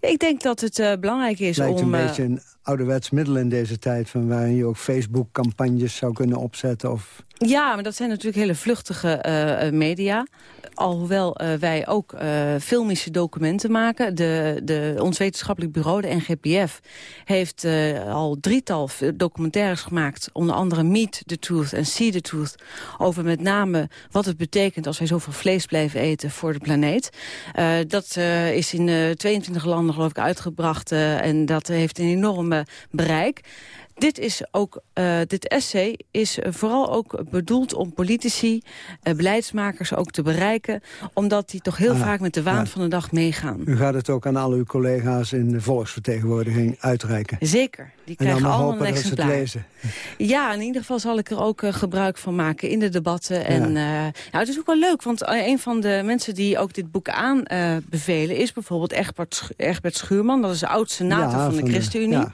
Ik denk dat het uh, belangrijk is Lijkt om... een uh, beetje een ouderwets middel in deze tijd... Van waarin je ook Facebook-campagnes zou kunnen opzetten? Of... Ja, maar dat zijn natuurlijk hele vluchtige uh, media. Alhoewel uh, wij ook uh, filmische documenten maken. De, de, ons wetenschappelijk bureau, de NGPF, heeft al drietal documentaires gemaakt. Onder andere Meet the Truth en See the Truth. Over met name wat het betekent als wij zoveel vlees blijven eten voor de planeet. dat is in 22 landen geloof ik uitgebracht. en dat heeft een enorme bereik. Dit, is ook, uh, dit essay is vooral ook bedoeld om politici, uh, beleidsmakers ook te bereiken. Omdat die toch heel ah, vaak met de waan ja. van de dag meegaan. U gaat het ook aan al uw collega's in de volksvertegenwoordiging uitreiken? Zeker. Die krijgen allemaal een exemplaar. lezen. Ja, in ieder geval zal ik er ook uh, gebruik van maken in de debatten. En ja. nou, het is ook wel leuk, want een van de mensen die ook dit boek aanbevelen... is bijvoorbeeld Egbert, Egbert Schuurman. Dat is de oud-senator ja, van de ChristenUnie. Ja.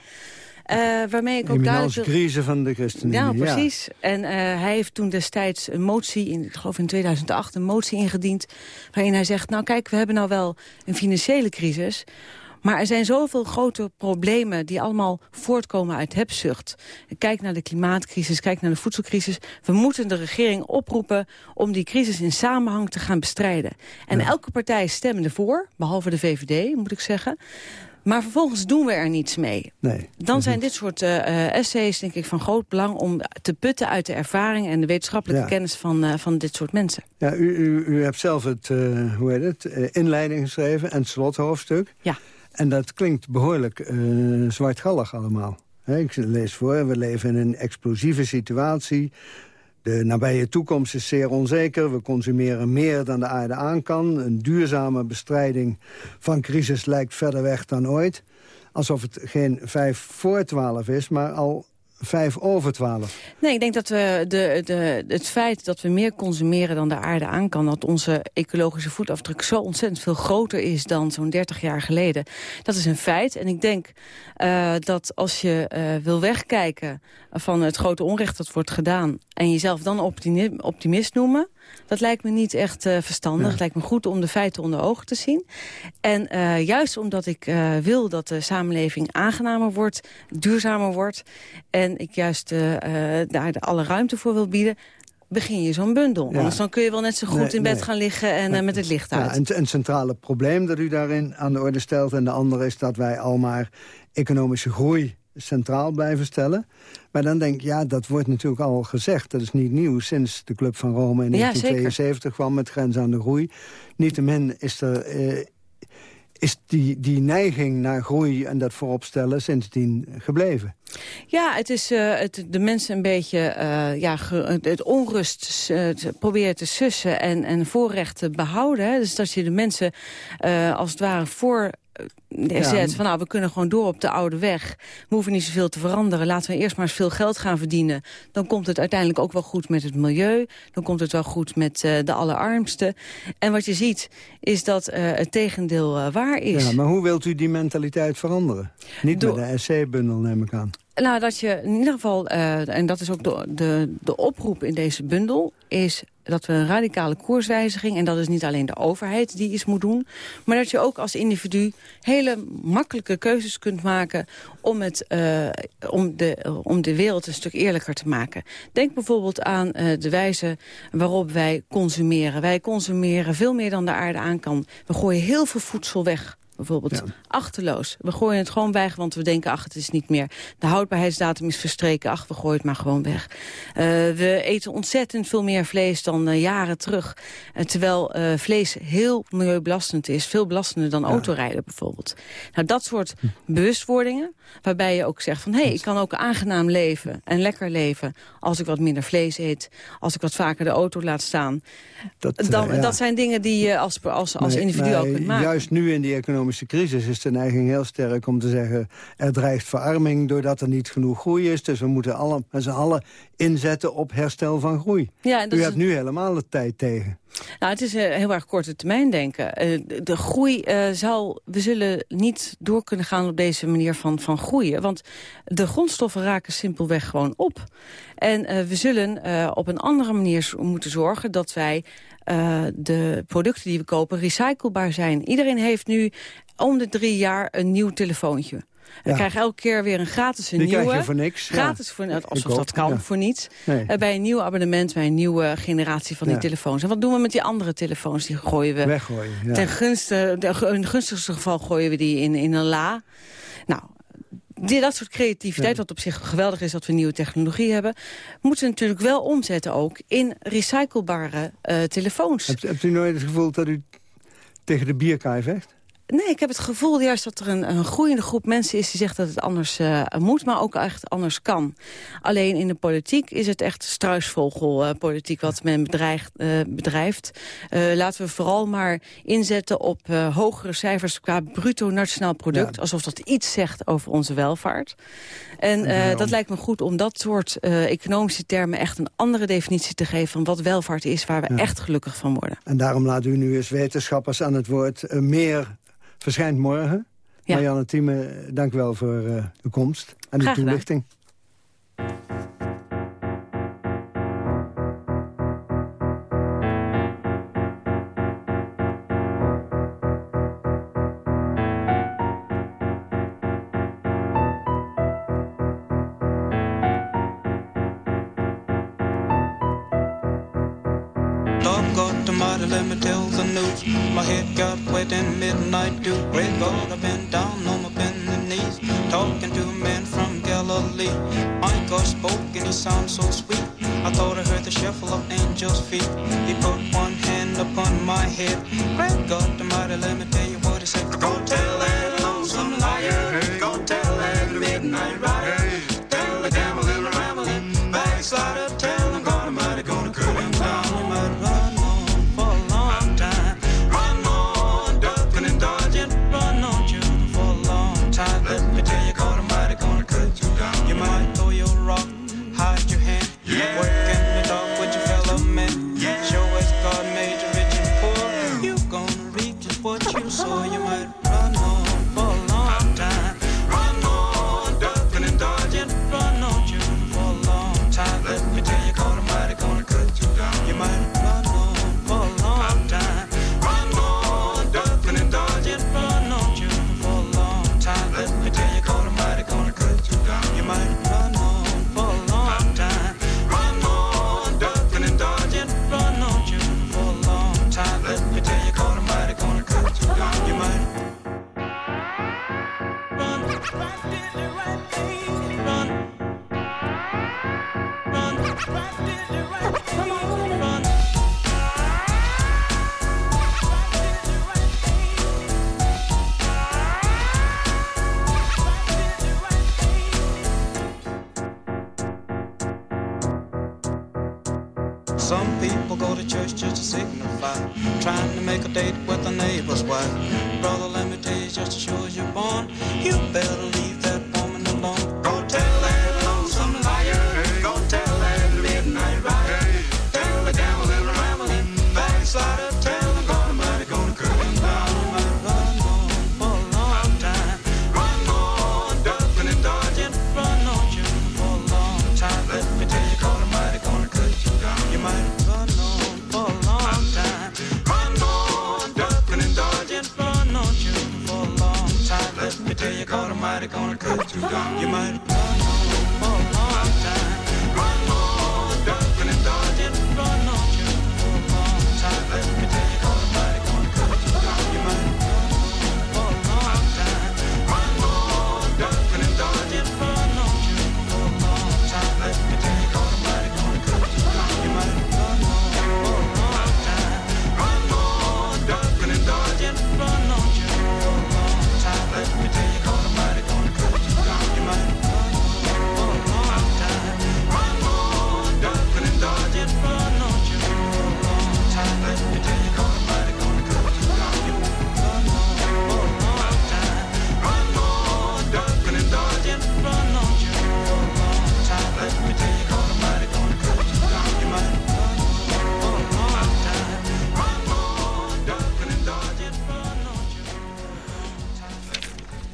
Uh, waarmee ik ook duidelijk... crisis van de ChristenUnie. Ja, precies. En uh, hij heeft toen destijds een motie, in, ik geloof in 2008, een motie ingediend... waarin hij zegt, nou kijk, we hebben nou wel een financiële crisis... Maar er zijn zoveel grote problemen die allemaal voortkomen uit hebzucht. Kijk naar de klimaatcrisis, kijk naar de voedselcrisis. We moeten de regering oproepen om die crisis in samenhang te gaan bestrijden. En ja. elke partij stemde ervoor, behalve de VVD, moet ik zeggen. Maar vervolgens doen we er niets mee. Nee, Dan zijn dit soort uh, essays denk ik van groot belang... om te putten uit de ervaring en de wetenschappelijke ja. kennis van, uh, van dit soort mensen. Ja, u, u, u hebt zelf het, uh, hoe heet het inleiding geschreven en het slothoofdstuk. Ja. En dat klinkt behoorlijk zwartgallig allemaal. He, ik lees voor, we leven in een explosieve situatie... De nabije toekomst is zeer onzeker. We consumeren meer dan de aarde aan kan. Een duurzame bestrijding van crisis lijkt verder weg dan ooit. Alsof het geen vijf voor twaalf is, maar al vijf over twaalf. Nee, ik denk dat we de, de, het feit dat we meer consumeren dan de aarde aan kan... dat onze ecologische voetafdruk zo ontzettend veel groter is dan zo'n 30 jaar geleden. Dat is een feit. En ik denk uh, dat als je uh, wil wegkijken van het grote onrecht dat wordt gedaan... en jezelf dan optimist noemen... Dat lijkt me niet echt uh, verstandig. Ja. Het lijkt me goed om de feiten onder ogen te zien. En uh, juist omdat ik uh, wil dat de samenleving aangenamer wordt, duurzamer wordt... en ik juist daar de alle ruimte voor wil bieden begin je zo'n bundel. Ja. Anders dan kun je wel net zo goed nee, in bed nee. gaan liggen en met het licht uit. Ja, en het centrale probleem dat u daarin aan de orde stelt... en de andere is dat wij al maar economische groei centraal blijven stellen. Maar dan denk ik, ja, dat wordt natuurlijk al gezegd. Dat is niet nieuw sinds de Club van Rome in ja, 1972 kwam met grens aan de groei. Niettemin is er... Eh, is die, die neiging naar groei en dat vooropstellen sindsdien gebleven. Ja, het is uh, het, de mensen een beetje uh, ja, ge, het onrust uh, proberen te sussen en, en voorrechten behouden. Hè. Dus dat je de mensen als het ware voor uh, zet van nou, we kunnen gewoon door op de oude weg. We hoeven niet zoveel te veranderen. Laten we eerst maar eens veel geld gaan verdienen. Dan komt het uiteindelijk ook wel goed met het milieu. Dan komt het wel goed met uh, de allerarmsten. En wat je ziet is dat uh, het tegendeel waar is. Ja, maar hoe wilt u die mentaliteit veranderen? Niet door... de SC-bundel neem ik aan. Nou, dat je in ieder geval, uh, en dat is ook de, de, de oproep in deze bundel... is dat we een radicale koerswijziging... en dat is niet alleen de overheid die iets moet doen... maar dat je ook als individu hele makkelijke keuzes kunt maken... om, het, uh, om, de, om de wereld een stuk eerlijker te maken. Denk bijvoorbeeld aan uh, de wijze waarop wij consumeren. Wij consumeren veel meer dan de aarde aan kan. We gooien heel veel voedsel weg bijvoorbeeld. Ja. Achterloos. We gooien het gewoon weg, want we denken, ach, het is niet meer. De houdbaarheidsdatum is verstreken, ach, we gooien het maar gewoon weg. Uh, we eten ontzettend veel meer vlees dan uh, jaren terug. Uh, terwijl vlees heel milieubelastend is. Veel belastender dan ja. autorijden bijvoorbeeld. Nou, dat soort hm. bewustwordingen, waarbij je ook zegt van... hé, hey, ik kan ook aangenaam leven en lekker leven... als ik wat minder vlees eet, als ik wat vaker de auto laat staan. Dat, dan, ja. dat zijn dingen die je als, als, als nee, individu ook kunt maken. Juist nu in die economische crisis is de neiging heel sterk om te zeggen... er dreigt verarming doordat er niet genoeg groei is. Dus we moeten alle, met z'n allen inzetten op herstel van groei. Ja, U hebt nu helemaal de tijd tegen. Nou, het is uh, heel erg korte termijn denken. Uh, de groei uh, zal... We zullen niet door kunnen gaan op deze manier van, van groeien. Want de grondstoffen raken simpelweg gewoon op. En we zullen op een andere manier moeten zorgen dat wij uh, de producten die we kopen recyclebaar zijn. Iedereen heeft nu om de drie jaar een nieuw telefoontje. We ja. krijgen elke keer weer een gratis een die nieuwe. krijg je voor niks. Gratis ja. voor alsof dat kan ja. voor niets. Nee. Uh, bij een nieuw abonnement, bij een nieuwe generatie van die telefoons. En wat doen we met die andere telefoons? Die gooien we. Weggooien. Ten gunste, in het gunstigste geval gooien we die in, in een la. Nou, dat soort creativiteit, wat op zich geweldig is dat we nieuwe technologie hebben... moeten we natuurlijk wel omzetten ook in recyclebare uh, telefoons. Hebt, hebt u nooit het gevoel dat u tegen de bierkaai vecht? Nee, ik heb het gevoel juist dat er een, een groeiende groep mensen is... die zegt dat het anders uh, moet, maar ook echt anders kan. Alleen in de politiek is het echt struisvogelpolitiek... Uh, wat men bedreigt, uh, bedrijft. laten we vooral maar inzetten op hogere cijfers... qua bruto nationaal product. Ja. Alsof dat iets zegt over onze welvaart. En ja, dat lijkt me goed om dat soort economische termen... echt een andere definitie te geven van wat welvaart is... waar we ja. echt gelukkig van worden. En daarom laat u nu eens wetenschappers aan het woord... meer verschijnt morgen. Ja. Marianne Thieme, dank u wel voor uh, de komst en de toelichting. My head got wet in midnight dew. Great God, I've been down on my bending knees, talking to a man from Galilee. My God spoke and he sounded so sweet. I thought I heard the shuffle of angels' feet. He put one hand upon my head. Great God, the mighty, let me tell you what he said. Go tell that lonesome liar. Nobody gonna cut you down. You might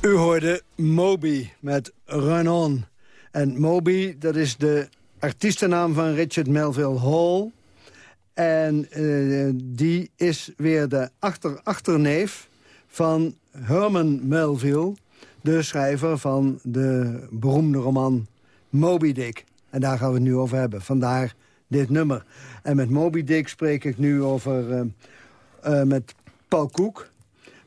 U hoorde Moby met Run On. En Moby, dat is de artiestennaam van Richard Melville Hall. En eh, die is weer de achter achterneef van Herman Melville... de schrijver van de beroemde roman Moby Dick. En daar gaan we het nu over hebben. Vandaar dit nummer. En met Moby Dick spreek ik nu over... eh, eh, met Paul Koek.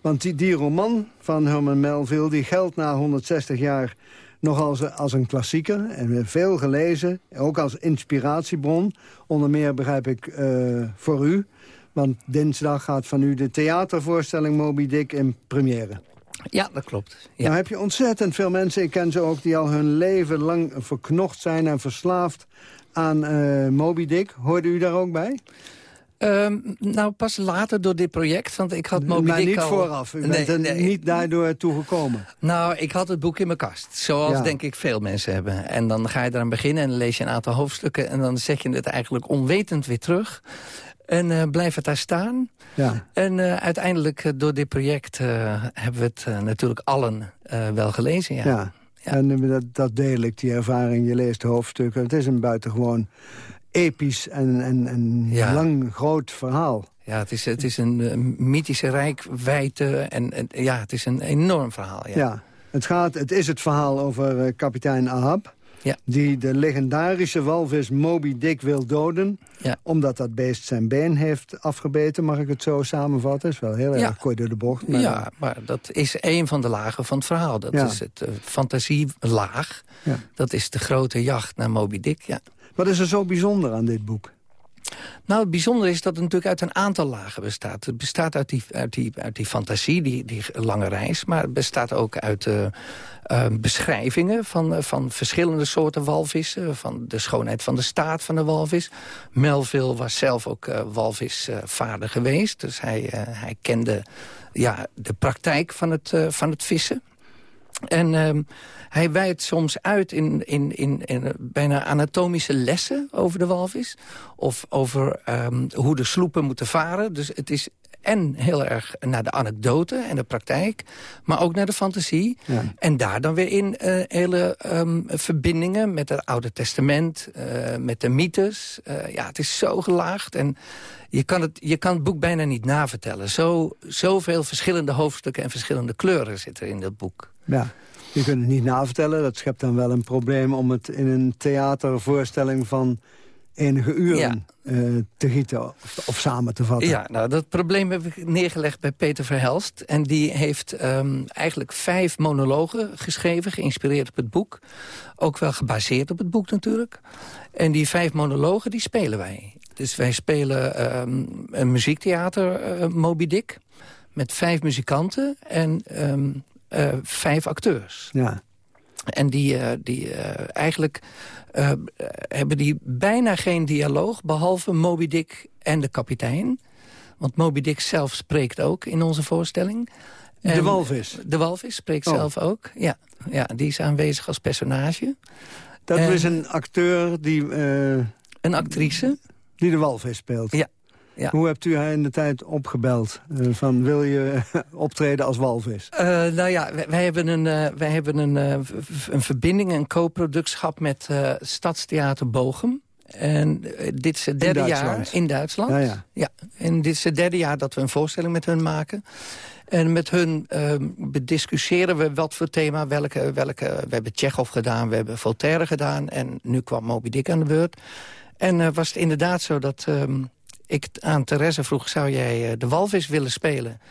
Want die, die roman van Herman Melville... die geldt na 160 jaar nog als, als een klassieker. En veel gelezen, ook als inspiratiebron. Onder meer begrijp ik eh, voor u. Want dinsdag gaat van u de theatervoorstelling Moby Dick in première. Ja, dat klopt. Ja. Nou heb je ontzettend veel mensen, ik ken ze ook... die al hun leven lang verknocht zijn en verslaafd aan eh, Moby Dick. Hoorde u daar ook bij? Ehm, nou, pas later door dit project, want ik had Moby maar Dick niet al... vooraf, u Nee, bent er nee. niet daardoor toegekomen. Nou, ik had het boek in mijn kast. Zoals Ja. denk ik veel mensen hebben. En dan ga je eraan beginnen en lees je een aantal hoofdstukken... en dan zet je het eigenlijk onwetend weer terug. En eh blijft het daar staan. Ja. En eh, uiteindelijk eh, door dit project hebben we het natuurlijk allen wel gelezen. Ja. Ja. En eh, dat, dat deel ik, die ervaring. Je leest hoofdstukken. Het is een buitengewoon episch en, en, en Ja. lang groot verhaal. Ja, het is, het is een eh, mythische rijkwijde en, en ja, het is een enorm verhaal. Ja. Ja. Het, gaat, het is het verhaal over eh, kapitein Ahab... Ja. die de legendarische walvis Moby Dick wil doden... Ja. omdat dat beest zijn been heeft afgebeten. Mag ik het zo samenvatten? is wel heel erg Ja. kort door de bocht. maar- Ja, maar dat is een van de lagen van het verhaal. Dat is het eh, fantasielaag. Dat is de grote jacht naar Moby Dick, ja. Wat is er zo bijzonder aan dit boek? Nou, het bijzondere is dat het natuurlijk uit een aantal lagen bestaat. Het bestaat uit die, uit die, uit die fantasie, die, die lange reis... maar het bestaat ook uit eh, eh, beschrijvingen van, eh, van verschillende soorten walvissen... van de schoonheid van de staat van de walvis. Melville was zelf ook walvisvaarder geweest... dus hij, hij kende ja, de praktijk van het, van het vissen. En ehm, hij wijdt soms uit in, in, in, in eh, bijna anatomische lessen over de walvis. Of over ehm, hoe de sloepen moeten varen. Dus het is en heel erg naar de anekdote en de praktijk. Maar ook naar de fantasie. Ja. En daar dan weer in eh, hele ehm, verbindingen met het Oude Testament. eh, met de mythes. Ja, het is zo gelaagd. En je kan het, je kan het boek bijna niet navertellen. Zo, zoveel verschillende hoofdstukken en verschillende kleuren zitten in dat boek. Ja, je kunt het niet navertellen. Dat schept dan wel een probleem om het in een theatervoorstelling van enige uren Ja. eh, te gieten of, of samen te vatten. Ja, nou, dat probleem heb ik neergelegd bij Peter Verhelst. En die heeft ehm, eigenlijk vijf monologen geschreven, geïnspireerd op het boek. Ook wel gebaseerd op het boek natuurlijk. En die vijf monologen, die spelen wij. Dus wij spelen ehm, een muziektheater, eh, Moby Dick... met vijf muzikanten en ehm, eh, vijf acteurs. Ja. En die, eh, die eh, eigenlijk hebben die bijna geen dialoog... behalve Moby Dick en de kapitein. Want Moby Dick zelf spreekt ook in onze voorstelling. De En walvis? De walvis spreekt Oh. zelf ook, ja. ja. Die is aanwezig als personage. Dat En- is een acteur die... een actrice. Die de walvis speelt. Ja. Ja. Hoe hebt u haar in de tijd opgebeld? Eh, van wil je optreden als walvis? Eh, nou ja, wij, wij hebben een, eh, wij hebben een, een verbinding, een co-productschap met Stadstheater Bochum. En dit is het derde jaar in Duitsland. Ja, ja. En dit is het derde jaar dat we een voorstelling met hun maken. En met hun ehm, bediscussiëren we wat voor thema, welke, welke... We hebben Tsjechov gedaan, we hebben Voltaire gedaan... en nu kwam Moby Dick aan de beurt. En uh, was het inderdaad zo dat ehm, ik aan Therese vroeg... zou jij de walvis willen spelen?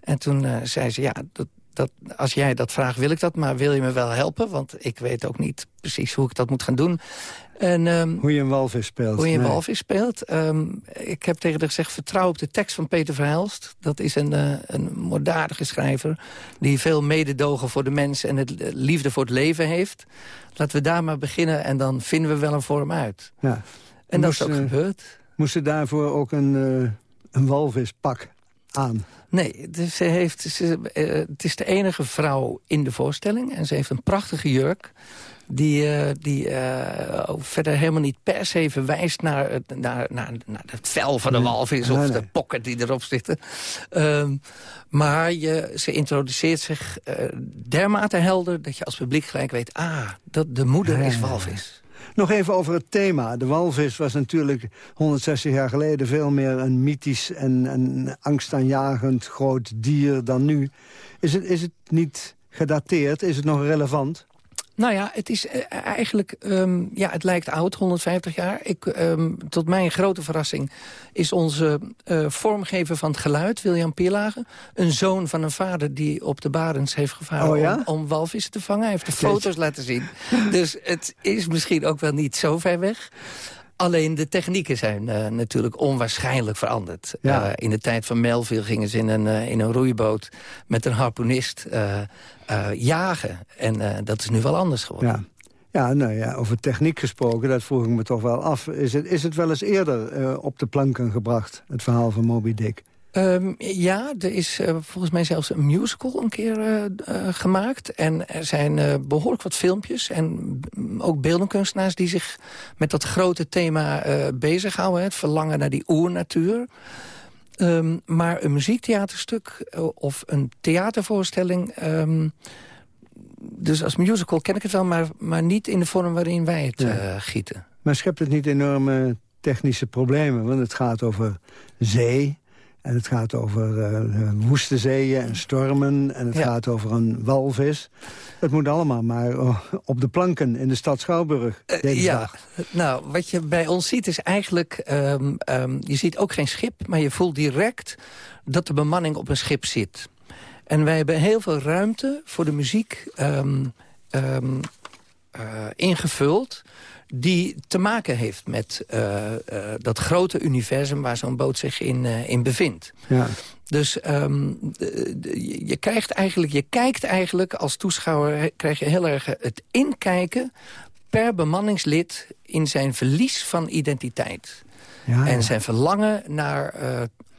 En toen zei ze, ja, dat, dat, als jij dat vraagt, wil ik dat. Maar wil je me wel helpen? Want ik weet ook niet precies hoe ik dat moet gaan doen. En, um, hoe je een walvis speelt. Hoe je een nee. walvis speelt. Um, ik heb tegen haar gezegd, vertrouw op de tekst van Peter Verhelst. Dat is een, uh, een moorddadige schrijver... die veel mededogen voor de mens en het liefde voor het leven heeft. Laten we daar maar beginnen en dan vinden we wel een vorm uit. Ja. En dat is ook gebeurd. Moest ze daarvoor ook een, uh, een walvispak aan? Nee, dus ze heeft, ze, uh, het is de enige vrouw in de voorstelling. En ze heeft een prachtige jurk. Die, uh, die uh, verder helemaal niet per se verwijst naar, naar, naar, naar het vel van de walvis... of de pokken die erop zitten. Uh, maar je, ze introduceert zich dermate helder... dat je als publiek gelijk weet... ah, dat de moeder is walvis. Nog even over het thema. De walvis was natuurlijk 160 jaar geleden veel meer een mythisch en, en angstaanjagend groot dier dan nu. Is het, is het niet gedateerd? Is het nog relevant? Nou ja, het is uh, eigenlijk, um, ja, het lijkt oud, 150 jaar. Ik, um, tot mijn grote verrassing is onze uh, vormgever van het geluid, William Pielage... een zoon van een vader die op de Barens heeft gevaren oh, ja? om, om, walvissen te vangen. Hij heeft de foto's laten zien. Dus het is misschien ook wel niet zo ver weg. Alleen de technieken zijn uh, natuurlijk onwaarschijnlijk veranderd. Ja. Uh, in de tijd van Melville gingen ze in een, uh, in een roeiboot met een harpoenist jagen. En dat is nu wel anders geworden. Ja. Ja, nou ja, over techniek gesproken, dat vroeg ik me toch wel af. Is het, is het wel eens eerder op de planken gebracht, het verhaal van Moby Dick? Um, ja, er is uh, volgens mij zelfs een musical een keer uh, uh, gemaakt. En er zijn behoorlijk wat filmpjes en ook beeldenkunstenaars... die zich met dat grote thema bezighouden. Het verlangen naar die oernatuur. Um, maar een muziektheaterstuk of een theatervoorstelling... Um, dus als musical ken ik het wel, maar, maar niet in de vorm waarin wij het ja. gieten. Maar schept het niet enorme technische problemen? Want het gaat over zee... En het gaat over uh, woeste zeeën en stormen. En het ja. gaat over een walvis. Het moet allemaal maar uh, op de planken in de stad Schouwburg. Uh, ja, dag. nou, wat je bij ons ziet is eigenlijk... Um, um, je ziet ook geen schip, maar je voelt direct dat de bemanning op een schip zit. En wij hebben heel veel ruimte voor de muziek um, ingevuld die te maken heeft met uh, uh, dat grote universum... waar zo'n boot zich in, uh, in bevindt. Ja. Dus um, je, krijgt eigenlijk, je kijkt eigenlijk als toeschouwer... krijg je heel erg het inkijken per bemanningslid... in zijn verlies van identiteit. Ja, en zijn verlangen naar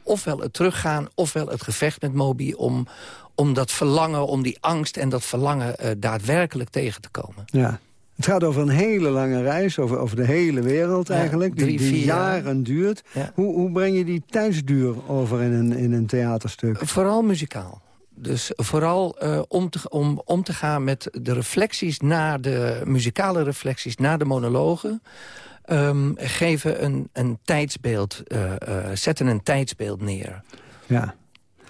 ofwel het teruggaan... ofwel het gevecht met Moby om, om dat verlangen, om die angst en dat verlangen... daadwerkelijk tegen te komen. Ja. Het gaat over een hele lange reis, over, over de hele wereld Ja, eigenlijk. drie, die, die jaren duurt. Ja. Hoe, hoe breng je die tijdsduur over in een, in een theaterstuk? Vooral muzikaal. Dus vooral uh, om, te, om, om te gaan met de reflecties naar de muzikale reflecties, naar de monologen. Um, geven een, een tijdsbeeld, uh, uh, zetten een tijdsbeeld neer. Ja.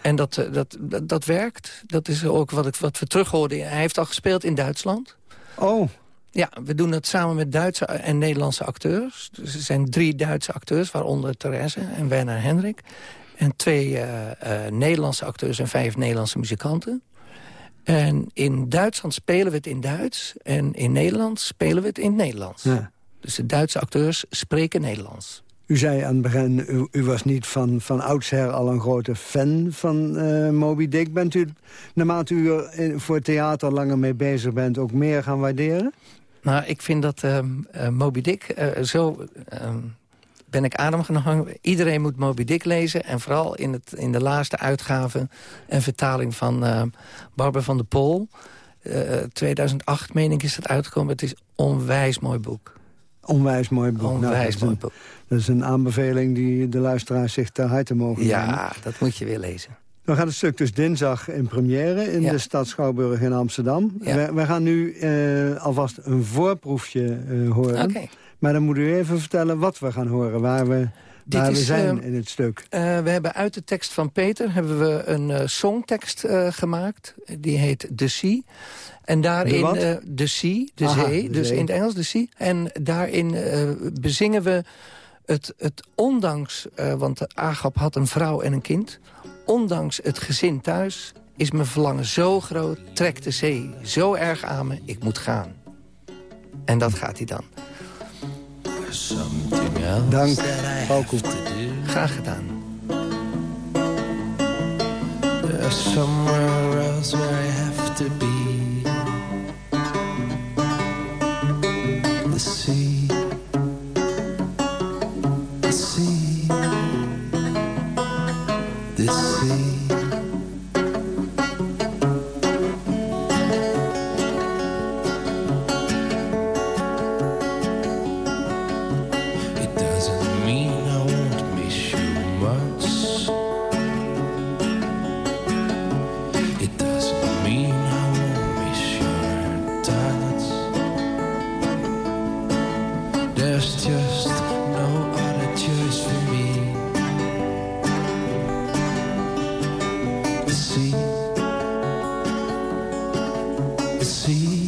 En dat, dat, dat, dat werkt. Dat is ook wat, ik, wat we terughoorden. Hij heeft al gespeeld in Duitsland. Oh, Ja, we doen dat samen met Duitse en Nederlandse acteurs. Dus er zijn drie Duitse acteurs, waaronder Therese en Werner Hendrik. En twee uh, uh, Nederlandse acteurs en vijf Nederlandse muzikanten. En in Duitsland spelen we het in Duits. En in Nederland spelen we het in het Nederlands. Ja. Dus de Duitse acteurs spreken Nederlands. U zei aan het begin, u, u, was niet van, van oudsher al een grote fan van uh, Moby Dick. Bent u, naarmate u er voor theater langer mee bezig bent, ook meer gaan waarderen? Nou, ik vind dat uh, uh, Moby Dick uh, zo... ben ik adem gaan hangen. Iedereen moet Moby Dick lezen. En vooral in, het, in de laatste uitgave en vertaling van uh, Barbara van der Pol. 2008, meen ik, is het uitgekomen. Het is een onwijs mooi boek. Onwijs mooi boek. Onwijs nou, mooi boek. Dat is een aanbeveling die de luisteraars zich ter harte mogen Ja, nemen. dat moet je weer lezen. Dan gaat het stuk dus dinsdag in première in Ja. de stad Schouwburg in Amsterdam. Ja. We, we gaan nu uh, alvast een voorproefje uh, horen. Maar dan moet u even vertellen wat we gaan horen, waar we Dit waar we zijn uh, in het stuk. We hebben uit de tekst van Peter hebben we een songtekst gemaakt. Die heet The Sea. En daarin de, de Sea, de Aha, zee, de dus zee. in het Engels de Sea. En daarin bezingen we het, het ondanks, want Agap had een vrouw en een kind... ondanks het gezin thuis is mijn verlangen zo groot, trekt de zee zo erg aan me, ik moet gaan. En dat gaat hij dan. Dank, Paul Koek. Graag gedaan. There's somewhere else where I have the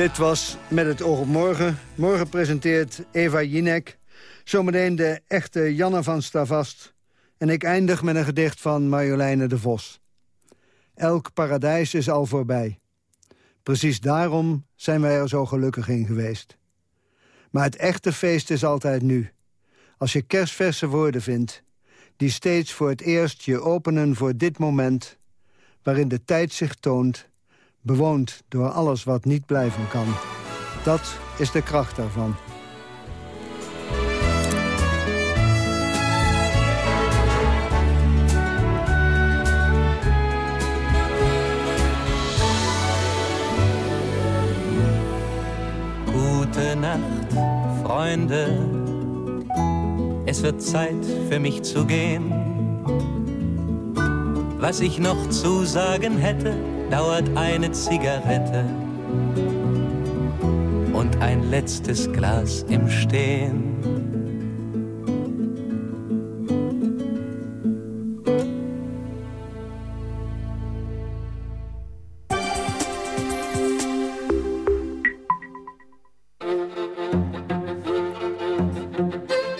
Dit was Met het oog op morgen. Morgen presenteert Eva Jinek. Zometeen de echte Janne van Stavast. En ik eindig met een gedicht van Marjoleine de Vos. Elk paradijs is al voorbij. Precies daarom zijn wij er zo gelukkig in geweest. Maar het echte feest is altijd nu. Als je kerstverse woorden vindt... die steeds voor het eerst je openen voor dit moment... waarin de tijd zich toont, bewoond door alles wat niet blijven kan. Dat is de kracht daarvan. Gute Nacht, Freunde. Es wird Zeit für mich zu gehen. Was ich noch zu sagen hätte, dauert eine Zigarette und ein letztes Glas im Stehen.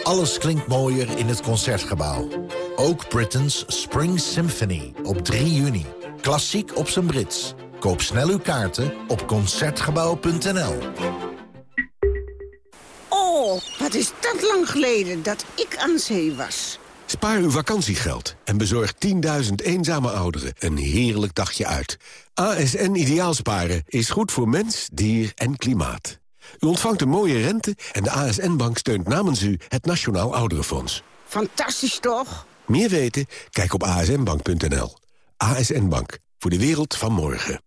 Alles klinkt mooier in het Concertgebouw. Ook Britain's Spring Symphony op 3 juni. Klassiek op zijn Brits. Koop snel uw kaarten op Concertgebouw.nl. Oh, wat is dat lang geleden dat ik aan zee was. Spaar uw vakantiegeld en bezorg 10.000 eenzame ouderen een heerlijk dagje uit. ASN Ideaalsparen is goed voor mens, dier en klimaat. U ontvangt een mooie rente en de ASN-bank steunt namens u het Nationaal Ouderenfonds. Fantastisch toch? Meer weten? Kijk op asnbank.nl. ASN Bank. Voor de wereld van morgen.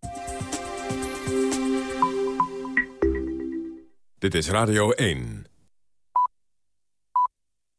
Dit is Radio 1.